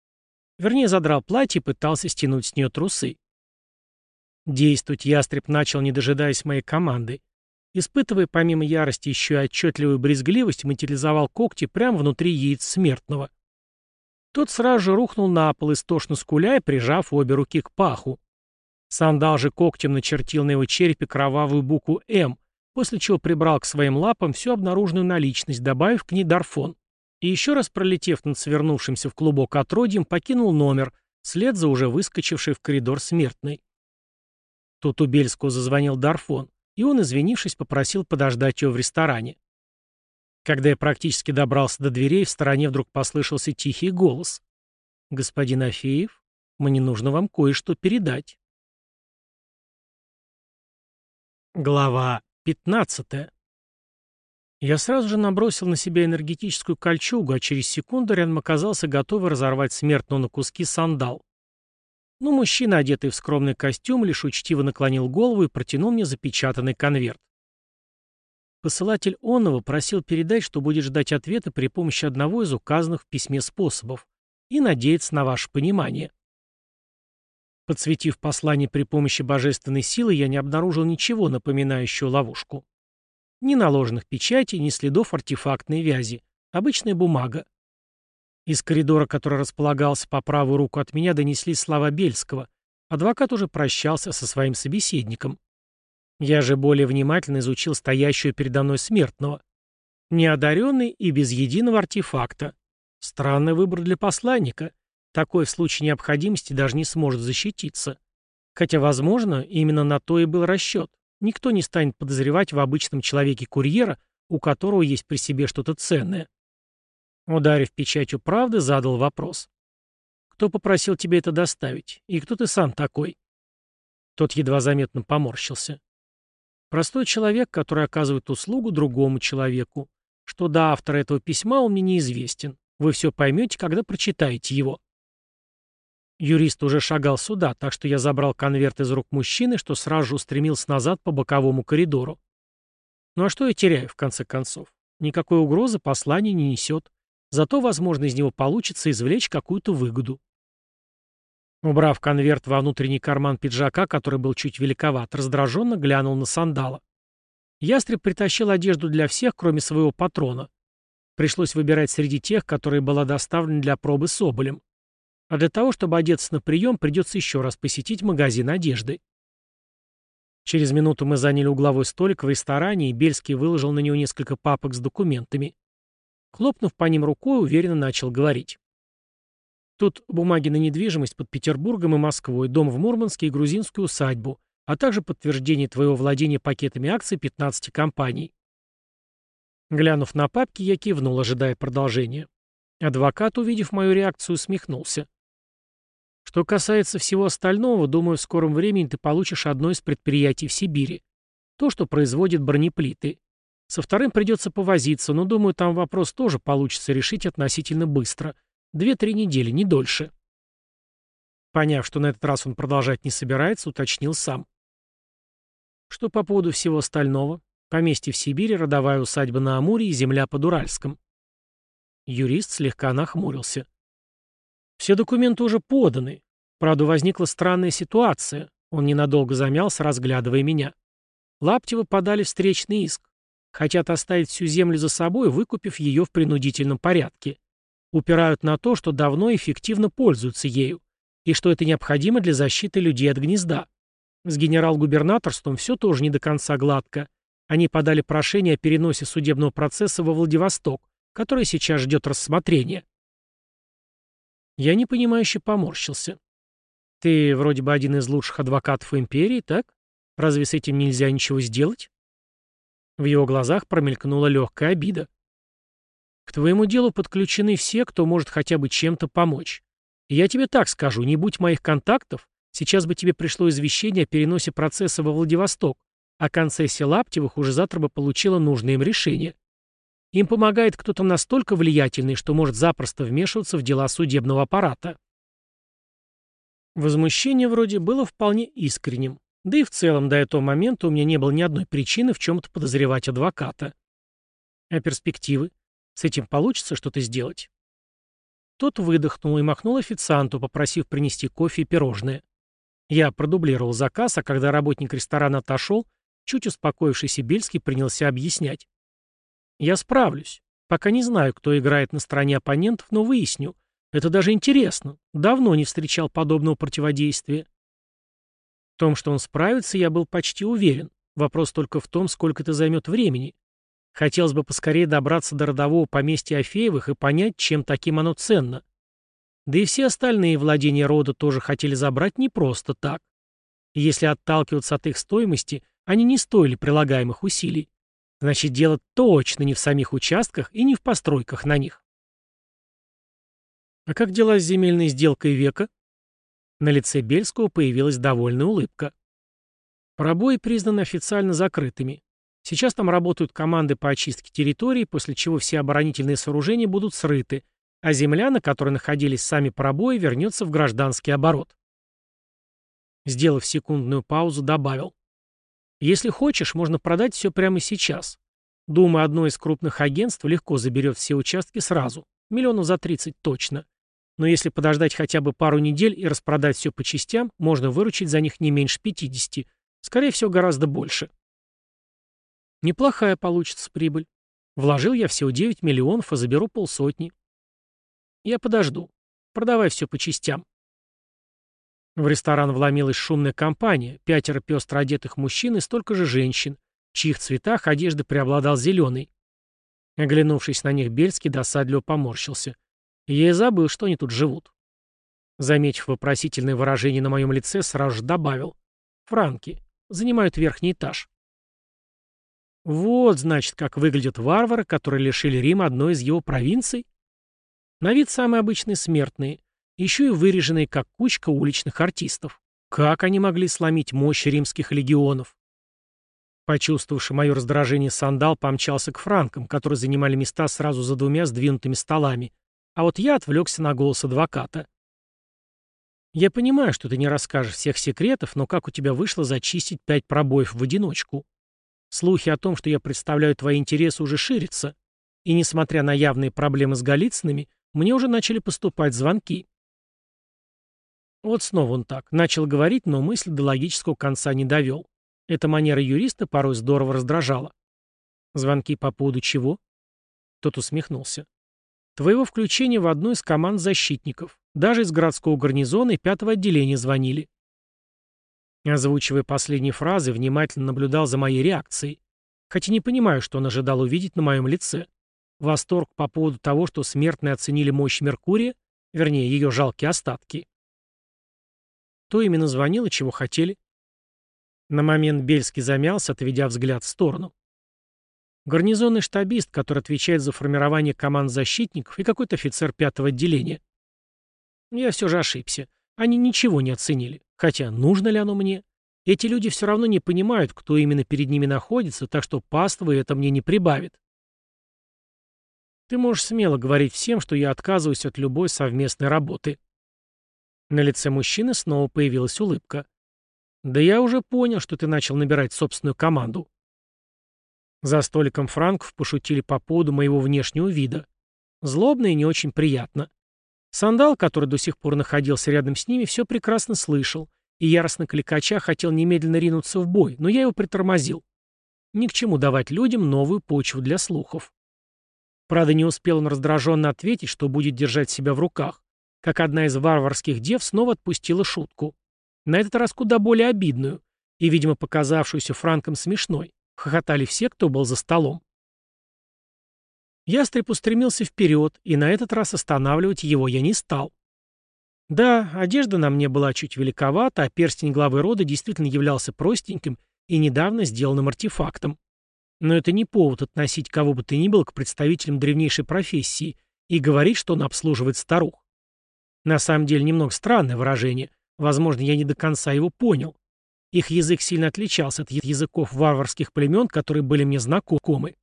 Вернее, задрал платье и пытался стянуть с нее трусы. Действовать ястреб начал, не дожидаясь моей команды. Испытывая помимо ярости еще и отчетливую брезгливость, материализовал когти прямо внутри яиц смертного. Тот сразу же рухнул на пол, истошно скуляя, прижав обе руки к паху. Сандал же когтем начертил на его черепе кровавую букву «М», после чего прибрал к своим лапам всю обнаруженную наличность, добавив к ней дарфон. И еще раз пролетев над свернувшимся в клубок отродьем, покинул номер, вслед за уже выскочивший в коридор смертный. Тут у Бельского зазвонил дарфон и он, извинившись, попросил подождать его в ресторане. Когда я практически добрался до дверей, в стороне вдруг послышался тихий голос. «Господин Афеев, мне нужно вам кое-что передать». Глава 15 Я сразу же набросил на себя энергетическую кольчугу, а через секунду рядом оказался готовый разорвать смертного на куски сандал. Но мужчина, одетый в скромный костюм, лишь учтиво наклонил голову и протянул мне запечатанный конверт. Посылатель Онова просил передать, что будет ждать ответа при помощи одного из указанных в письме способов и надеяться на ваше понимание. Подсветив послание при помощи божественной силы, я не обнаружил ничего, напоминающего ловушку. Ни наложенных печатей, ни следов артефактной вязи. Обычная бумага. Из коридора, который располагался по правую руку от меня, донеслись слова Бельского. Адвокат уже прощался со своим собеседником. Я же более внимательно изучил стоящую передо мной смертного. Неодаренный и без единого артефакта. Странный выбор для посланника. Такой в случае необходимости даже не сможет защититься. Хотя, возможно, именно на то и был расчет. Никто не станет подозревать в обычном человеке курьера, у которого есть при себе что-то ценное. Ударив печатью правды, задал вопрос. «Кто попросил тебе это доставить? И кто ты сам такой?» Тот едва заметно поморщился. «Простой человек, который оказывает услугу другому человеку. Что до автора этого письма он мне неизвестен. Вы все поймете, когда прочитаете его». Юрист уже шагал сюда, так что я забрал конверт из рук мужчины, что сразу же устремился назад по боковому коридору. Ну а что я теряю, в конце концов? Никакой угрозы послание не несет. Зато, возможно, из него получится извлечь какую-то выгоду. Убрав конверт во внутренний карман пиджака, который был чуть великоват, раздраженно глянул на сандала. Ястреб притащил одежду для всех, кроме своего патрона. Пришлось выбирать среди тех, которые была доставлена для пробы соболем. А для того, чтобы одеться на прием, придется еще раз посетить магазин одежды. Через минуту мы заняли угловой столик в ресторане, и Бельский выложил на него несколько папок с документами. Хлопнув по ним рукой, уверенно начал говорить. Тут бумаги на недвижимость под Петербургом и Москвой, дом в Мурманске и грузинскую усадьбу, а также подтверждение твоего владения пакетами акций 15 компаний. Глянув на папки, я кивнул, ожидая продолжения. Адвокат, увидев мою реакцию, усмехнулся. Что касается всего остального, думаю, в скором времени ты получишь одно из предприятий в Сибири. То, что производит бронеплиты. Со вторым придется повозиться, но, думаю, там вопрос тоже получится решить относительно быстро. Две-три недели, не дольше. Поняв, что на этот раз он продолжать не собирается, уточнил сам. Что по поводу всего остального? Поместье в Сибири, родовая усадьба на Амуре и земля под Уральском. Юрист слегка нахмурился. Все документы уже поданы. Правда, возникла странная ситуация. Он ненадолго замялся, разглядывая меня. Лаптевы подали встречный иск. Хотят оставить всю землю за собой, выкупив ее в принудительном порядке. Упирают на то, что давно эффективно пользуются ею, и что это необходимо для защиты людей от гнезда. С генерал-губернаторством все тоже не до конца гладко. Они подали прошение о переносе судебного процесса во Владивосток, который сейчас ждет рассмотрения. Я непонимающе поморщился. Ты вроде бы один из лучших адвокатов империи, так? Разве с этим нельзя ничего сделать? В его глазах промелькнула легкая обида. К твоему делу подключены все, кто может хотя бы чем-то помочь. И я тебе так скажу, не будь моих контактов, сейчас бы тебе пришло извещение о переносе процесса во Владивосток, а концессия Лаптевых уже завтра бы получила нужное им решение. Им помогает кто-то настолько влиятельный, что может запросто вмешиваться в дела судебного аппарата. Возмущение вроде было вполне искренним. Да и в целом до этого момента у меня не было ни одной причины в чем-то подозревать адвоката. А перспективы? С этим получится что-то сделать? Тот выдохнул и махнул официанту, попросив принести кофе и пирожное. Я продублировал заказ, а когда работник ресторана отошел, чуть успокоившийся Бельский принялся объяснять. Я справлюсь. Пока не знаю, кто играет на стороне оппонентов, но выясню. Это даже интересно. Давно не встречал подобного противодействия. В том, что он справится, я был почти уверен. Вопрос только в том, сколько это займет времени. Хотелось бы поскорее добраться до родового поместья Афеевых и понять, чем таким оно ценно. Да и все остальные владения рода тоже хотели забрать не просто так. Если отталкиваться от их стоимости, они не стоили прилагаемых усилий. Значит, дело точно не в самих участках и не в постройках на них. А как дела с земельной сделкой века? На лице Бельского появилась довольная улыбка. Пробои признаны официально закрытыми. Сейчас там работают команды по очистке территории, после чего все оборонительные сооружения будут срыты, а земля, на которой находились сами пробои, вернется в гражданский оборот. Сделав секундную паузу, добавил. Если хочешь, можно продать все прямо сейчас. Думаю, одно из крупных агентств легко заберет все участки сразу. Миллионов за 30 точно. Но если подождать хотя бы пару недель и распродать все по частям, можно выручить за них не меньше 50. Скорее всего, гораздо больше. Неплохая получится прибыль. Вложил я всего 9 миллионов, а заберу полсотни. Я подожду. Продавай все по частям. В ресторан вломилась шумная компания, пятеро пестро одетых мужчин и столько же женщин, в чьих цветах одежды преобладал зеленый. Оглянувшись на них, Бельский досадливо поморщился. Я и забыл, что они тут живут. Заметив вопросительное выражение на моем лице, сразу же добавил. Франки. Занимают верхний этаж. Вот, значит, как выглядят варвары, которые лишили Рима одной из его провинций. На вид самые обычные смертные, еще и выреженные, как кучка уличных артистов. Как они могли сломить мощь римских легионов? Почувствовавший мое раздражение сандал помчался к франкам, которые занимали места сразу за двумя сдвинутыми столами, а вот я отвлекся на голос адвоката. «Я понимаю, что ты не расскажешь всех секретов, но как у тебя вышло зачистить пять пробоев в одиночку? Слухи о том, что я представляю твои интересы, уже ширятся, и, несмотря на явные проблемы с Голицынами, мне уже начали поступать звонки. Вот снова он так. Начал говорить, но мысль до логического конца не довел. Эта манера юриста порой здорово раздражала. Звонки по поводу чего? Тот усмехнулся. Твоего включения в одну из команд защитников. Даже из городского гарнизона и пятого отделения звонили. Озвучивая последние фразы, внимательно наблюдал за моей реакцией. Хотя не понимаю, что он ожидал увидеть на моем лице. Восторг по поводу того, что смертные оценили мощь Меркурия? Вернее, ее жалкие остатки. Кто именно звонил и чего хотели? На момент Бельский замялся, отведя взгляд в сторону. Гарнизонный штабист, который отвечает за формирование команд защитников, и какой-то офицер пятого отделения. Я все же ошибся. Они ничего не оценили. Хотя, нужно ли оно мне? Эти люди все равно не понимают, кто именно перед ними находится, так что паствы это мне не прибавит. Ты можешь смело говорить всем, что я отказываюсь от любой совместной работы. На лице мужчины снова появилась улыбка. «Да я уже понял, что ты начал набирать собственную команду». За столиком франков пошутили по поводу моего внешнего вида. Злобно и не очень приятно. Сандал, который до сих пор находился рядом с ними, все прекрасно слышал, и яростно кликача хотел немедленно ринуться в бой, но я его притормозил. Ни к чему давать людям новую почву для слухов. Правда, не успел он раздраженно ответить, что будет держать себя в руках как одна из варварских дев снова отпустила шутку. На этот раз куда более обидную и, видимо, показавшуюся Франком смешной. Хохотали все, кто был за столом. Ястреб устремился вперед, и на этот раз останавливать его я не стал. Да, одежда на мне была чуть великовата, а перстень главы рода действительно являлся простеньким и недавно сделанным артефактом. Но это не повод относить кого бы то ни было к представителям древнейшей профессии и говорить, что он обслуживает старух. На самом деле немного странное выражение. Возможно, я не до конца его понял. Их язык сильно отличался от языков варварских племен, которые были мне знакомы.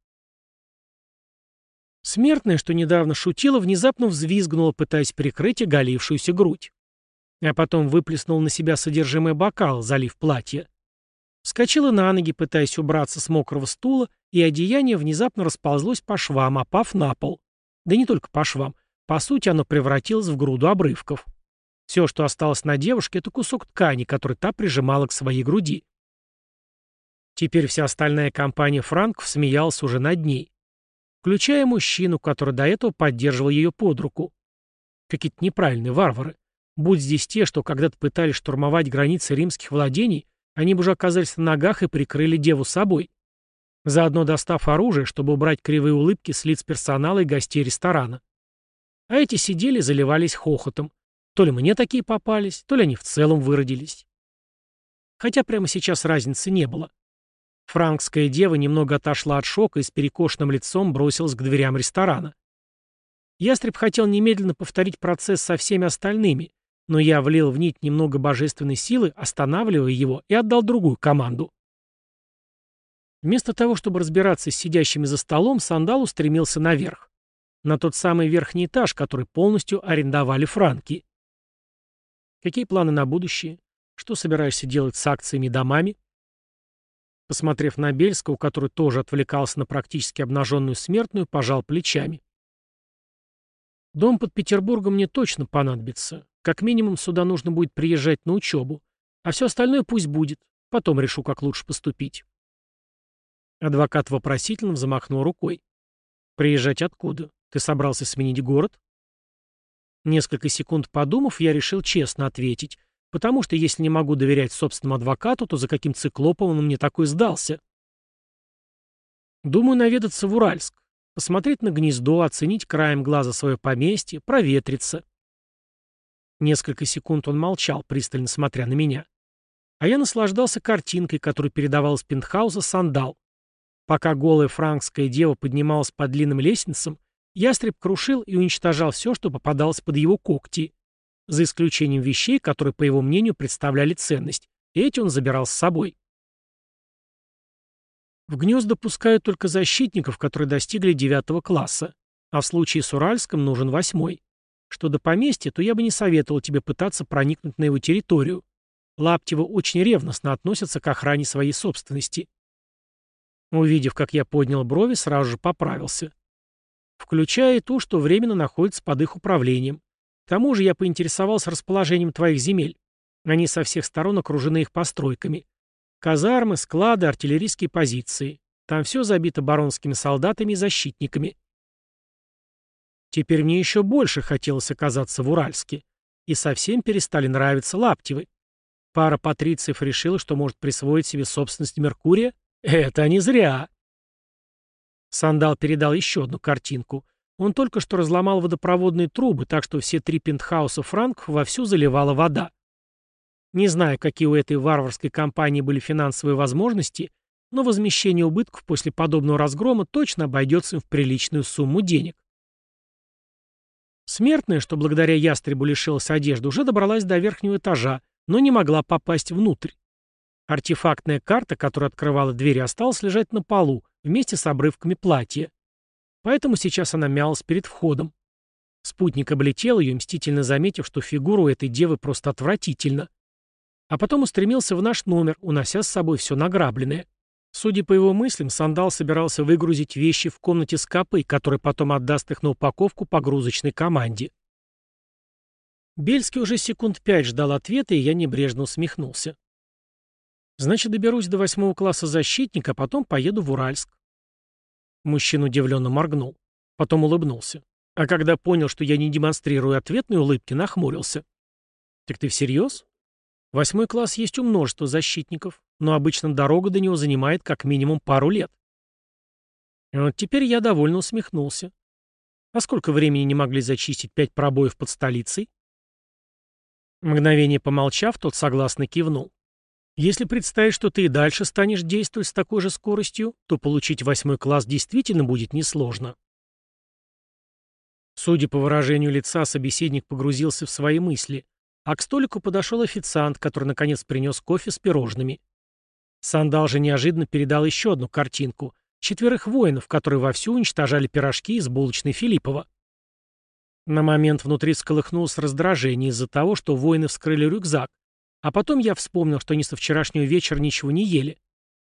Смертная, что недавно шутила, внезапно взвизгнула, пытаясь прикрыть оголившуюся грудь. А потом выплеснула на себя содержимое бокала, залив платье. Вскочила на ноги, пытаясь убраться с мокрого стула, и одеяние внезапно расползлось по швам, опав на пол. Да не только по швам. По сути, оно превратилось в груду обрывков. Все, что осталось на девушке, это кусок ткани, который та прижимала к своей груди. Теперь вся остальная компания франков смеялась уже над ней. Включая мужчину, который до этого поддерживал ее под руку. Какие-то неправильные варвары. Будь здесь те, что когда-то пытались штурмовать границы римских владений, они бы уже оказались на ногах и прикрыли деву собой. Заодно достав оружие, чтобы убрать кривые улыбки с лиц персонала и гостей ресторана. А эти сидели, заливались хохотом. То ли мне такие попались, то ли они в целом выродились. Хотя прямо сейчас разницы не было. Франкская дева немного отошла от шока и с перекошенным лицом бросилась к дверям ресторана. Ястреб хотел немедленно повторить процесс со всеми остальными, но я влил в нить немного божественной силы, останавливая его, и отдал другую команду. Вместо того, чтобы разбираться с сидящими за столом, Сандал устремился наверх на тот самый верхний этаж, который полностью арендовали франки. Какие планы на будущее? Что собираешься делать с акциями и домами? Посмотрев на Бельского, который тоже отвлекался на практически обнаженную смертную, пожал плечами. Дом под Петербургом мне точно понадобится. Как минимум сюда нужно будет приезжать на учебу. А все остальное пусть будет. Потом решу, как лучше поступить. Адвокат вопросительно замахнул рукой. Приезжать откуда? Ты собрался сменить город? Несколько секунд подумав, я решил честно ответить, потому что если не могу доверять собственному адвокату, то за каким циклопом он мне такой сдался? Думаю наведаться в Уральск, посмотреть на гнездо, оценить краем глаза свое поместье, проветриться. Несколько секунд он молчал, пристально смотря на меня. А я наслаждался картинкой, которую передавал из пентхауса сандал. Пока голая франкская дева поднималась по длинным лестницам, Ястреб крушил и уничтожал все, что попадалось под его когти, за исключением вещей, которые, по его мнению, представляли ценность. эти он забирал с собой. В гнезда пускают только защитников, которые достигли девятого класса, а в случае с Уральском нужен восьмой. Что до поместья, то я бы не советовал тебе пытаться проникнуть на его территорию. Лаптева очень ревностно относятся к охране своей собственности. Увидев, как я поднял брови, сразу же поправился включая и ту, что временно находится под их управлением. К тому же я поинтересовался расположением твоих земель. Они со всех сторон окружены их постройками. Казармы, склады, артиллерийские позиции. Там все забито баронскими солдатами и защитниками. Теперь мне еще больше хотелось оказаться в Уральске. И совсем перестали нравиться Лаптевы. Пара патрициев решила, что может присвоить себе собственность Меркурия. Это не зря. Сандал передал еще одну картинку. Он только что разломал водопроводные трубы, так что все три пентхауса франков вовсю заливала вода. Не знаю, какие у этой варварской компании были финансовые возможности, но возмещение убытков после подобного разгрома точно обойдется им в приличную сумму денег. Смертная, что благодаря ястребу лишилась одежды, уже добралась до верхнего этажа, но не могла попасть внутрь. Артефактная карта, которая открывала двери, осталась лежать на полу, вместе с обрывками платья. Поэтому сейчас она мялась перед входом. Спутник облетел ее, мстительно заметив, что фигура у этой девы просто отвратительна. А потом устремился в наш номер, унося с собой все награбленное. Судя по его мыслям, Сандал собирался выгрузить вещи в комнате с копой, который потом отдаст их на упаковку погрузочной команде. Бельский уже секунд пять ждал ответа, и я небрежно усмехнулся. Значит, доберусь до восьмого класса защитника, а потом поеду в Уральск. Мужчина удивленно моргнул. Потом улыбнулся. А когда понял, что я не демонстрирую ответной улыбки, нахмурился. «Так ты всерьез? Восьмой класс есть у множества защитников, но обычно дорога до него занимает как минимум пару лет». Вот теперь я довольно усмехнулся. А сколько времени не могли зачистить пять пробоев под столицей? Мгновение помолчав, тот согласно кивнул. Если представить, что ты и дальше станешь действовать с такой же скоростью, то получить восьмой класс действительно будет несложно. Судя по выражению лица, собеседник погрузился в свои мысли, а к столику подошел официант, который наконец принес кофе с пирожными. Сандал же неожиданно передал еще одну картинку — четверых воинов, которые вовсю уничтожали пирожки из булочной Филиппова. На момент внутри сколыхнулось раздражение из-за того, что воины вскрыли рюкзак, а потом я вспомнил, что они со вчерашнего вечера ничего не ели.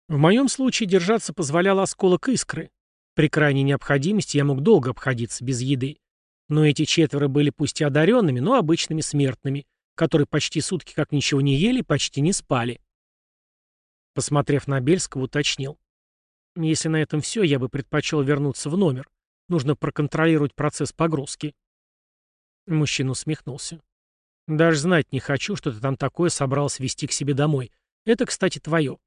В моем случае держаться позволял осколок искры. При крайней необходимости я мог долго обходиться без еды. Но эти четверо были пусть и одаренными, но обычными смертными, которые почти сутки как ничего не ели, почти не спали. Посмотрев на Бельского, уточнил. Если на этом все, я бы предпочел вернуться в номер. Нужно проконтролировать процесс погрузки. Мужчина усмехнулся. Даже знать не хочу, что ты там такое собрался вести к себе домой. Это, кстати, твое.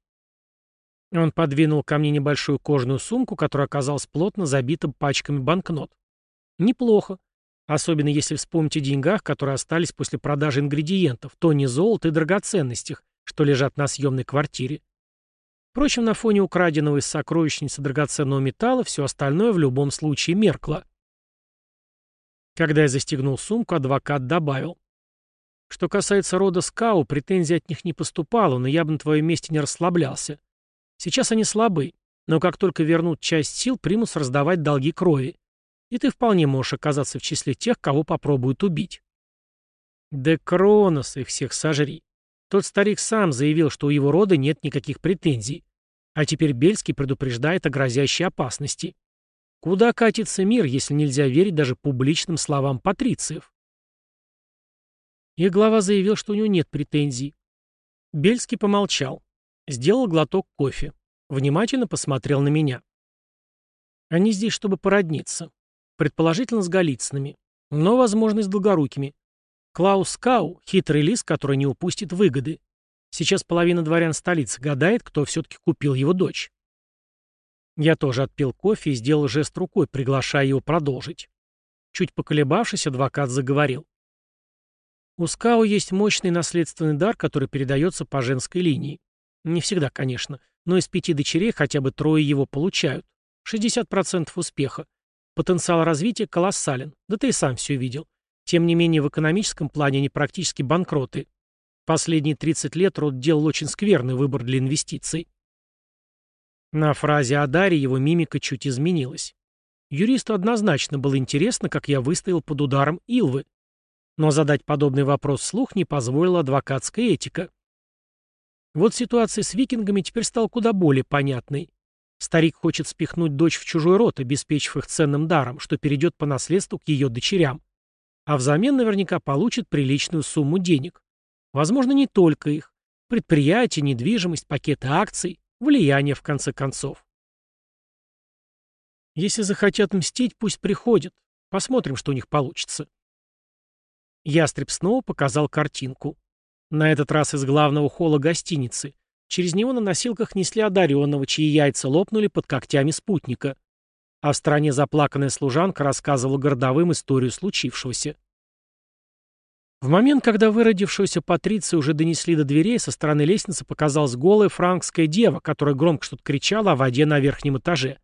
Он подвинул ко мне небольшую кожаную сумку, которая оказалась плотно забита пачками банкнот. Неплохо. Особенно если вспомнить о деньгах, которые остались после продажи ингредиентов, то не золото и драгоценностях, что лежат на съемной квартире. Впрочем, на фоне украденного из сокровищницы драгоценного металла все остальное в любом случае меркло. Когда я застегнул сумку, адвокат добавил. Что касается рода Скау, претензий от них не поступало, но я бы на твоем месте не расслаблялся. Сейчас они слабы, но как только вернут часть сил, примутся раздавать долги крови. И ты вполне можешь оказаться в числе тех, кого попробуют убить. Да Кронос их всех сожри. Тот старик сам заявил, что у его рода нет никаких претензий. А теперь Бельский предупреждает о грозящей опасности. Куда катится мир, если нельзя верить даже публичным словам патрициев? Их глава заявил, что у него нет претензий. Бельский помолчал. Сделал глоток кофе. Внимательно посмотрел на меня. Они здесь, чтобы породниться. Предположительно, с Голицынами. Но, возможно, и с Долгорукими. Клаус Кау — хитрый лис, который не упустит выгоды. Сейчас половина дворян столицы гадает, кто все-таки купил его дочь. Я тоже отпил кофе и сделал жест рукой, приглашая его продолжить. Чуть поколебавшись, адвокат заговорил. У Скау есть мощный наследственный дар, который передается по женской линии. Не всегда, конечно, но из пяти дочерей хотя бы трое его получают. 60% успеха. Потенциал развития колоссален, да ты и сам все видел. Тем не менее, в экономическом плане они практически банкроты. Последние 30 лет род делал очень скверный выбор для инвестиций. На фразе о даре его мимика чуть изменилась. Юристу однозначно было интересно, как я выстоял под ударом Илвы. Но задать подобный вопрос вслух не позволила адвокатская этика. Вот ситуация с викингами теперь стала куда более понятной. Старик хочет спихнуть дочь в чужой род, обеспечив их ценным даром, что перейдет по наследству к ее дочерям. А взамен наверняка получит приличную сумму денег. Возможно, не только их. Предприятия, недвижимость, пакеты акций, влияние в конце концов. Если захотят мстить, пусть приходят. Посмотрим, что у них получится. Ястреб снова показал картинку. На этот раз из главного холла гостиницы. Через него на носилках несли одаренного, чьи яйца лопнули под когтями спутника. а в стороне заплаканная служанка рассказывала городовым историю случившегося. В момент, когда выродившуюся Патриция уже донесли до дверей, со стороны лестницы показалась голая франкская дева, которая громко что-то кричала о воде на верхнем этаже.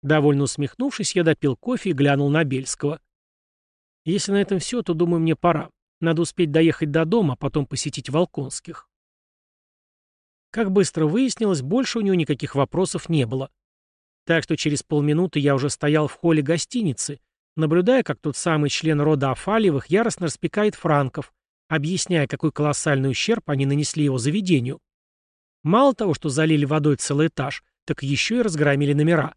Довольно усмехнувшись, я допил кофе и глянул на Бельского. Если на этом все, то, думаю, мне пора. Надо успеть доехать до дома, а потом посетить Волконских. Как быстро выяснилось, больше у него никаких вопросов не было. Так что через полминуты я уже стоял в холле гостиницы, наблюдая, как тот самый член рода Афалиевых яростно распекает франков, объясняя, какой колоссальный ущерб они нанесли его заведению. Мало того, что залили водой целый этаж, так еще и разгромили номера.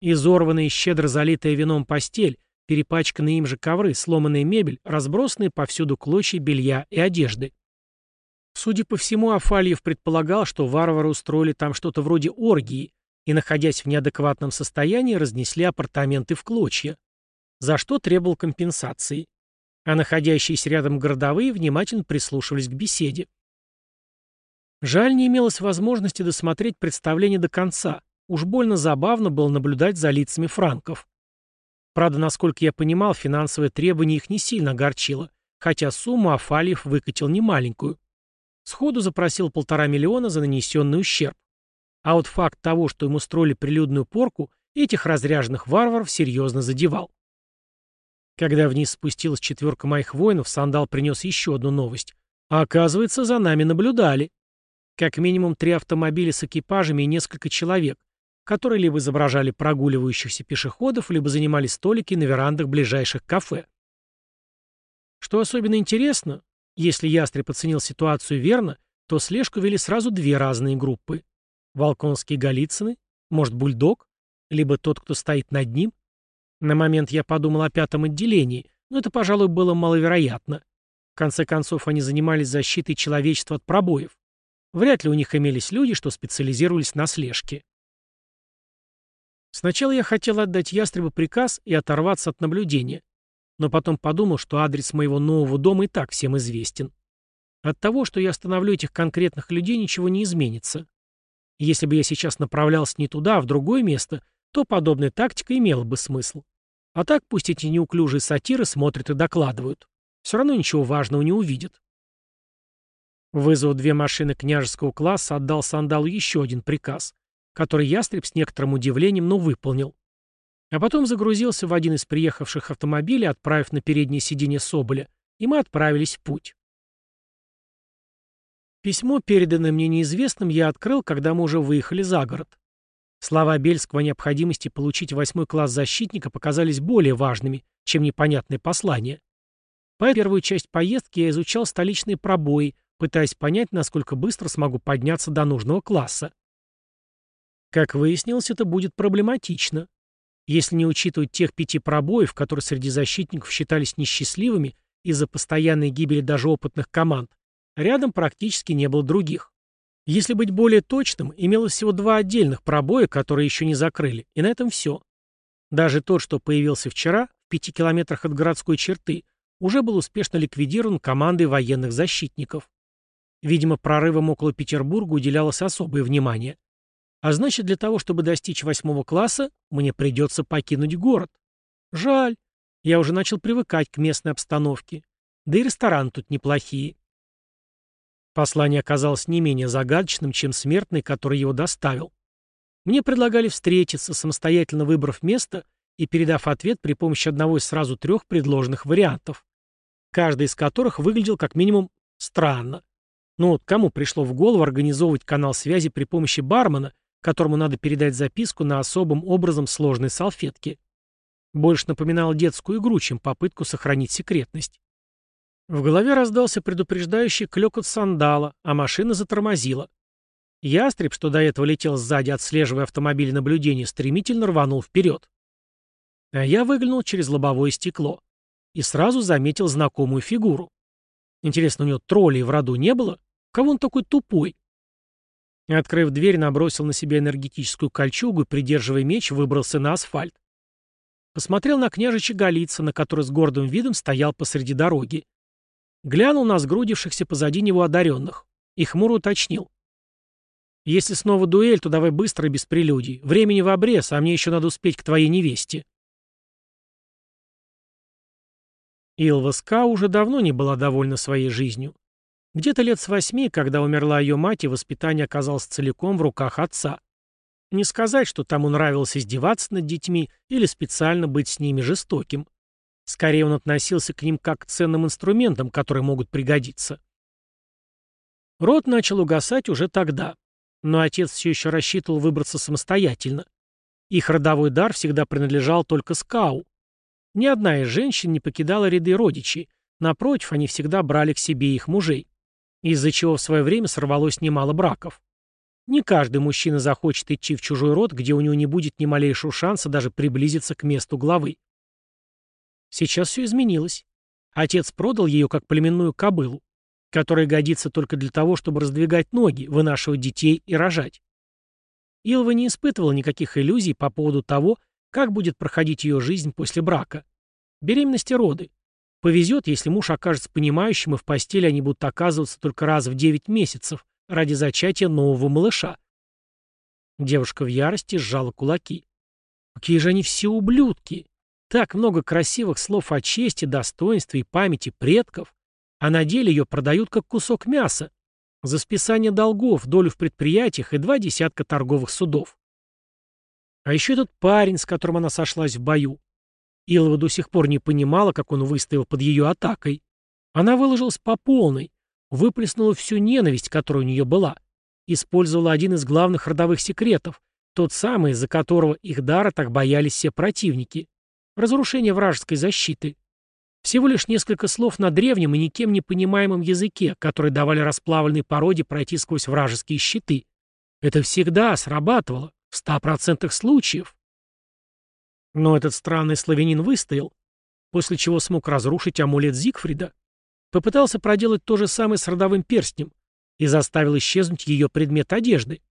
Изорванная и щедро залитая вином постель, перепачканные им же ковры, сломанная мебель, разбросанные повсюду клочья белья и одежды. Судя по всему, Афальев предполагал, что варвары устроили там что-то вроде оргии и, находясь в неадекватном состоянии, разнесли апартаменты в клочья за что требовал компенсации, а находящиеся рядом городовые внимательно прислушивались к беседе. Жаль, не имелось возможности досмотреть представление до конца. Уж больно забавно было наблюдать за лицами франков. Правда, насколько я понимал, финансовое требование их не сильно огорчило, хотя сумму Афальев выкатил немаленькую. Сходу запросил полтора миллиона за нанесенный ущерб. А вот факт того, что ему строили прилюдную порку, этих разряженных варваров серьезно задевал. Когда вниз спустилась четверка моих воинов, Сандал принес еще одну новость. А оказывается, за нами наблюдали. Как минимум три автомобиля с экипажами и несколько человек, которые либо изображали прогуливающихся пешеходов, либо занимали столики на верандах ближайших кафе. Что особенно интересно, если Ястреб оценил ситуацию верно, то слежку вели сразу две разные группы. Волконские Голицыны, может, Бульдог, либо тот, кто стоит над ним, на момент я подумал о пятом отделении, но это, пожалуй, было маловероятно. В конце концов, они занимались защитой человечества от пробоев. Вряд ли у них имелись люди, что специализировались на слежке. Сначала я хотел отдать ястребу приказ и оторваться от наблюдения, но потом подумал, что адрес моего нового дома и так всем известен. От того, что я остановлю этих конкретных людей, ничего не изменится. Если бы я сейчас направлялся не туда, а в другое место, то подобная тактика имела бы смысл. А так пусть эти неуклюжие сатиры смотрят и докладывают. Все равно ничего важного не увидят. Вызвав две машины княжеского класса, отдал Сандалу еще один приказ, который ястреб с некоторым удивлением, но выполнил. А потом загрузился в один из приехавших автомобилей, отправив на переднее сиденье Соболя, и мы отправились в путь. Письмо, переданное мне неизвестным, я открыл, когда мы уже выехали за город. Слова Бельского о необходимости получить восьмой класс защитника показались более важными, чем непонятное послание. По первую часть поездки я изучал столичные пробои, пытаясь понять, насколько быстро смогу подняться до нужного класса. Как выяснилось, это будет проблематично. Если не учитывать тех пяти пробоев, которые среди защитников считались несчастливыми из-за постоянной гибели даже опытных команд, рядом практически не было других. Если быть более точным, имелось всего два отдельных пробоя, которые еще не закрыли, и на этом все. Даже тот, что появился вчера, в пяти километрах от городской черты, уже был успешно ликвидирован командой военных защитников. Видимо, прорывам около Петербурга уделялось особое внимание. А значит, для того, чтобы достичь восьмого класса, мне придется покинуть город. Жаль. Я уже начал привыкать к местной обстановке. Да и рестораны тут неплохие. Послание оказалось не менее загадочным, чем смертный, который его доставил. Мне предлагали встретиться, самостоятельно выбрав место и передав ответ при помощи одного из сразу трех предложенных вариантов, каждый из которых выглядел как минимум странно. Ну вот кому пришло в голову организовывать канал связи при помощи бармена, которому надо передать записку на особым образом сложной салфетке? Больше напоминало детскую игру, чем попытку сохранить секретность. В голове раздался предупреждающий клёкот сандала, а машина затормозила. Ястреб, что до этого летел сзади, отслеживая автомобиль наблюдения, стремительно рванул вперед. А я выглянул через лобовое стекло и сразу заметил знакомую фигуру. Интересно, у него троллей в роду не было? Кого он такой тупой? Открыв дверь, набросил на себя энергетическую кольчугу и, придерживая меч, выбрался на асфальт. Посмотрел на княжича Голицына, который с гордым видом стоял посреди дороги. Глянул на сгрудившихся позади него одаренных и хмуро уточнил. Если снова дуэль, то давай быстро и без прелюдий. Времени в обрез, а мне еще надо успеть к твоей невесте. Илва Ска уже давно не была довольна своей жизнью. Где-то лет с восьми, когда умерла ее мать, и воспитание оказалось целиком в руках отца. Не сказать, что тому нравилось издеваться над детьми или специально быть с ними жестоким. Скорее он относился к ним как к ценным инструментам, которые могут пригодиться. Род начал угасать уже тогда, но отец все еще рассчитывал выбраться самостоятельно. Их родовой дар всегда принадлежал только Скау. Ни одна из женщин не покидала ряды родичей, напротив, они всегда брали к себе их мужей, из-за чего в свое время сорвалось немало браков. Не каждый мужчина захочет идти в чужой род, где у него не будет ни малейшего шанса даже приблизиться к месту главы. Сейчас все изменилось. Отец продал ее как племенную кобылу, которая годится только для того, чтобы раздвигать ноги, вынашивать детей и рожать. Илва не испытывала никаких иллюзий по поводу того, как будет проходить ее жизнь после брака. Беременность и роды. Повезет, если муж окажется понимающим, и в постели они будут оказываться только раз в 9 месяцев ради зачатия нового малыша. Девушка в ярости сжала кулаки. Какие же они все ублюдки! Так много красивых слов о чести, достоинстве и памяти предков, а на деле ее продают как кусок мяса. За списание долгов, долю в предприятиях и два десятка торговых судов. А еще этот парень, с которым она сошлась в бою. Илова до сих пор не понимала, как он выстоял под ее атакой. Она выложилась по полной, выплеснула всю ненависть, которая у нее была. Использовала один из главных родовых секретов, тот самый, из-за которого их дара так боялись все противники. Разрушение вражеской защиты. Всего лишь несколько слов на древнем и никем не понимаемом языке, которые давали расплавленной породе пройти сквозь вражеские щиты. Это всегда срабатывало, в ста процентах случаев. Но этот странный славянин выстоял, после чего смог разрушить амулет Зигфрида. Попытался проделать то же самое с родовым перстнем и заставил исчезнуть ее предмет одежды.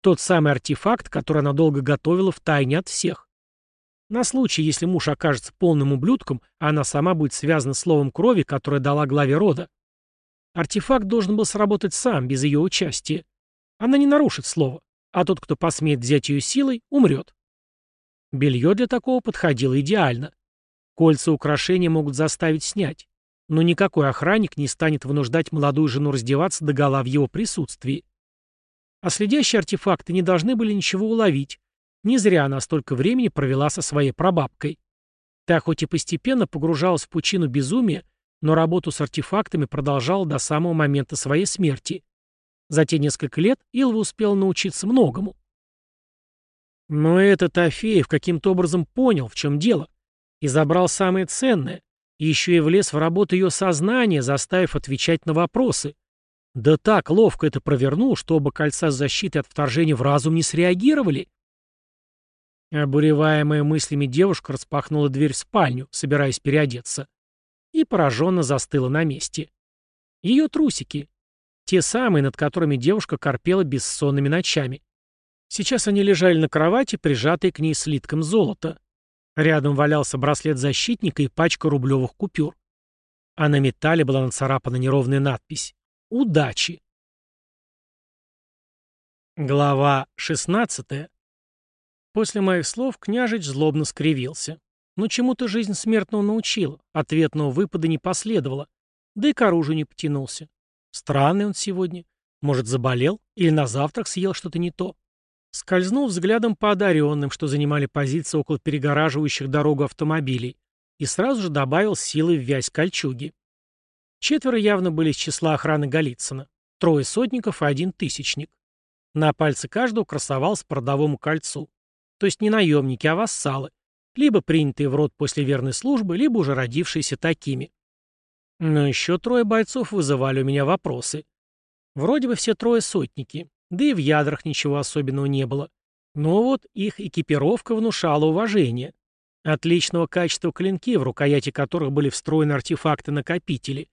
Тот самый артефакт, который она долго готовила в тайне от всех. На случай, если муж окажется полным ублюдком, а она сама будет связана словом крови, которое дала главе рода. Артефакт должен был сработать сам, без ее участия. Она не нарушит слово, а тот, кто посмеет взять ее силой, умрет. Белье для такого подходило идеально. Кольца украшения могут заставить снять. Но никакой охранник не станет вынуждать молодую жену раздеваться догола в его присутствии. А следящие артефакты не должны были ничего уловить, не зря она столько времени провела со своей прабабкой. Та хоть и постепенно погружалась в пучину безумия, но работу с артефактами продолжала до самого момента своей смерти. За те несколько лет Илва успела научиться многому. Но этот Афеев каким-то образом понял, в чем дело, и забрал самое ценное, еще и влез в работу ее сознания, заставив отвечать на вопросы. Да так ловко это провернул, что оба кольца защиты от вторжения в разум не среагировали. Обуреваемая мыслями девушка распахнула дверь в спальню, собираясь переодеться, и пораженно застыла на месте. Ее трусики. Те самые, над которыми девушка корпела бессонными ночами. Сейчас они лежали на кровати, прижатые к ней слитком золота. Рядом валялся браслет защитника и пачка рублевых купюр. А на металле была нацарапана неровная надпись «Удачи». Глава шестнадцатая. После моих слов княжич злобно скривился. Но чему-то жизнь смертного научила, ответного выпада не последовало, да и к оружию не потянулся. Странный он сегодня. Может, заболел или на завтрак съел что-то не то. Скользнул взглядом по одаренным, что занимали позиции около перегораживающих дорогу автомобилей, и сразу же добавил силы в вязь кольчуги. Четверо явно были из числа охраны Голицына. Трое сотников и один тысячник. На пальце каждого красовалось по родовому кольцу. То есть не наемники, а вассалы, либо принятые в рот после верной службы, либо уже родившиеся такими. Но еще трое бойцов вызывали у меня вопросы. Вроде бы все трое сотники, да и в ядрах ничего особенного не было. Но вот их экипировка внушала уважение. Отличного качества клинки, в рукояти которых были встроены артефакты-накопители.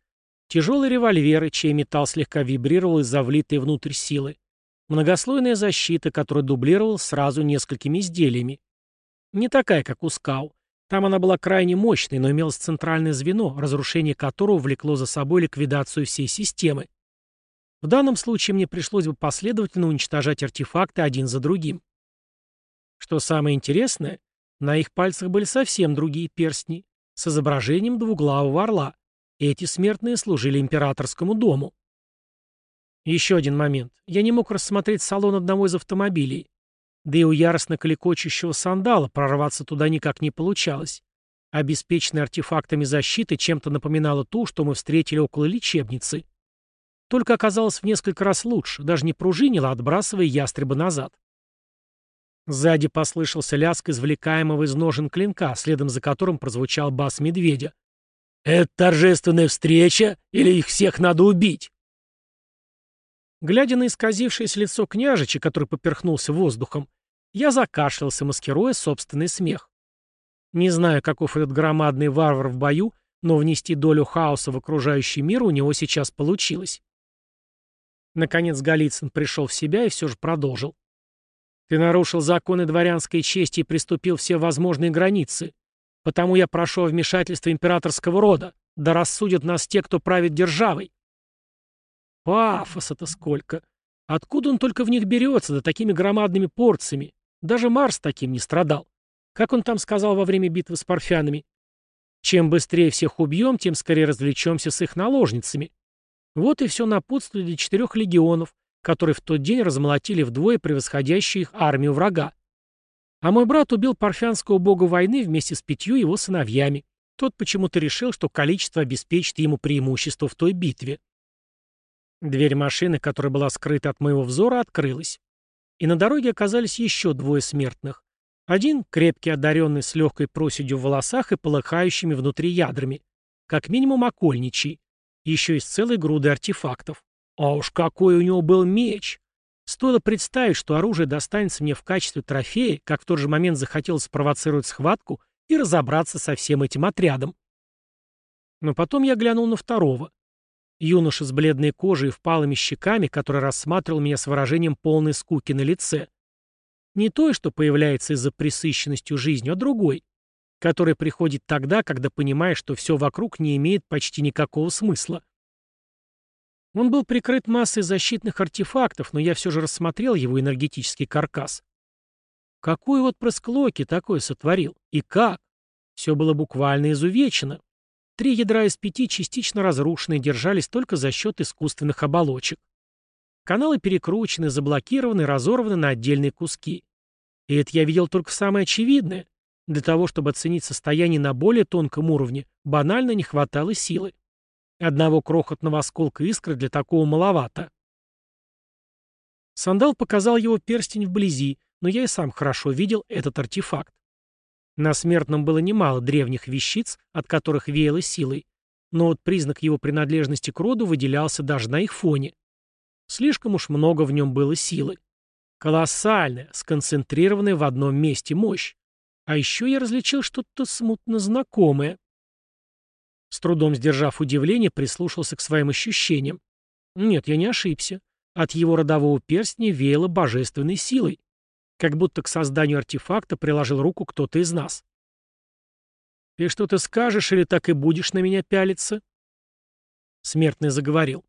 Тяжелые револьверы, чей металл слегка вибрировал из-за влитой внутрь силы. Многослойная защита, которая дублировалась сразу несколькими изделиями. Не такая, как у Скау. Там она была крайне мощной, но имелось центральное звено, разрушение которого влекло за собой ликвидацию всей системы. В данном случае мне пришлось бы последовательно уничтожать артефакты один за другим. Что самое интересное, на их пальцах были совсем другие перстни, с изображением двуглавого орла. Эти смертные служили императорскому дому. Еще один момент. Я не мог рассмотреть салон одного из автомобилей. Да и у яростно клекочущего сандала прорваться туда никак не получалось. Обеспеченная артефактами защиты чем-то напоминала ту, что мы встретили около лечебницы. Только оказалось в несколько раз лучше, даже не пружинила, отбрасывая ястреба назад. Сзади послышался лязг извлекаемого из ножен клинка, следом за которым прозвучал бас медведя. «Это торжественная встреча, или их всех надо убить?» Глядя на исказившееся лицо княжича, который поперхнулся воздухом, я закашлялся, маскируя собственный смех. Не знаю, каков этот громадный варвар в бою, но внести долю хаоса в окружающий мир у него сейчас получилось. Наконец Голицын пришел в себя и все же продолжил. «Ты нарушил законы дворянской чести и приступил все возможные границы. Потому я прошу о императорского рода. Да рассудят нас те, кто правит державой». Пафоса-то сколько! Откуда он только в них берется, да такими громадными порциями? Даже Марс таким не страдал. Как он там сказал во время битвы с парфянами? Чем быстрее всех убьем, тем скорее развлечемся с их наложницами. Вот и все напутствие для четырех легионов, которые в тот день размолотили вдвое превосходящую их армию врага. А мой брат убил парфянского бога войны вместе с пятью его сыновьями. Тот почему-то решил, что количество обеспечит ему преимущество в той битве. Дверь машины, которая была скрыта от моего взора, открылась. И на дороге оказались еще двое смертных. Один, крепкий одаренный с легкой проседью в волосах и полыхающими внутри ядрами. Как минимум окольничий еще и с целой грудой артефактов. А уж какой у него был меч! Стоило представить, что оружие достанется мне в качестве трофея, как в тот же момент захотелось спровоцировать схватку и разобраться со всем этим отрядом. Но потом я глянул на второго. Юноша с бледной кожей и впалыми щеками, который рассматривал меня с выражением полной скуки на лице. Не той, что появляется из-за пресыщенностью жизнью, а другой который приходит тогда, когда понимаешь, что все вокруг не имеет почти никакого смысла. Он был прикрыт массой защитных артефактов, но я все же рассмотрел его энергетический каркас. Какой вот Локи такое сотворил? И как? Все было буквально изувечено. Три ядра из пяти частично разрушены держались только за счет искусственных оболочек. Каналы перекручены, заблокированы, разорваны на отдельные куски. И это я видел только самое очевидное. Для того, чтобы оценить состояние на более тонком уровне, банально не хватало силы. Одного крохотного осколка искры для такого маловато. Сандал показал его перстень вблизи, но я и сам хорошо видел этот артефакт. На смертном было немало древних вещиц, от которых веяло силой, но вот признак его принадлежности к роду выделялся даже на их фоне. Слишком уж много в нем было силы. Колоссальная, сконцентрированная в одном месте мощь. А еще я различил что-то смутно знакомое. С трудом сдержав удивление, прислушался к своим ощущениям. Нет, я не ошибся. От его родового перстня веяло божественной силой. Как будто к созданию артефакта приложил руку кто-то из нас. «Ты что-то скажешь или так и будешь на меня пялиться?» Смертный заговорил.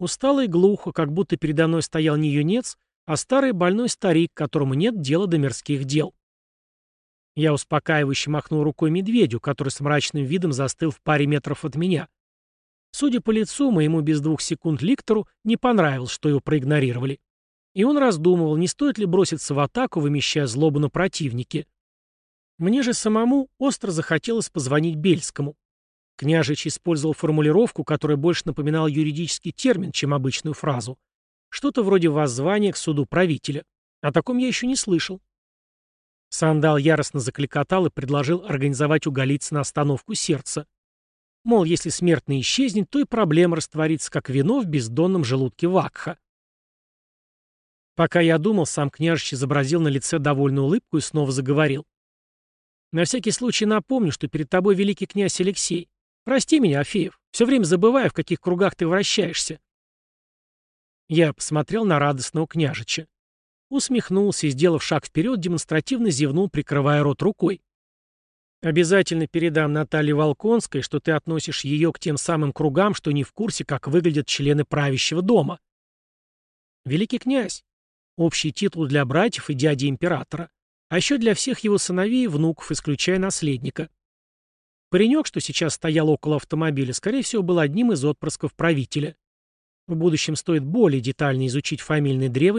Устало и глухо, как будто передо мной стоял не юнец, а старый больной старик, которому нет дела до мирских дел. Я успокаивающе махнул рукой медведю, который с мрачным видом застыл в паре метров от меня. Судя по лицу, моему без двух секунд ликтору не понравилось, что его проигнорировали. И он раздумывал, не стоит ли броситься в атаку, вымещая злобу на противнике. Мне же самому остро захотелось позвонить Бельскому. Княжич использовал формулировку, которая больше напоминала юридический термин, чем обычную фразу. Что-то вроде воззвания к суду правителя. О таком я еще не слышал. Сандал яростно закликотал и предложил организовать у Голицына остановку сердца. Мол, если смертный исчезнет, то и проблема растворится, как вино в бездонном желудке Вакха. Пока я думал, сам княжич изобразил на лице довольную улыбку и снова заговорил. На всякий случай напомню, что перед тобой великий князь Алексей. Прости меня, Афеев, все время забываю, в каких кругах ты вращаешься. Я посмотрел на радостного княжича. Усмехнулся и, сделав шаг вперед, демонстративно зевнул, прикрывая рот рукой. «Обязательно передам Наталье Волконской, что ты относишь ее к тем самым кругам, что не в курсе, как выглядят члены правящего дома». Великий князь. Общий титул для братьев и дяди императора. А еще для всех его сыновей и внуков, исключая наследника. Паренек, что сейчас стоял около автомобиля, скорее всего, был одним из отпрысков правителя. В будущем стоит более детально изучить фамильное древо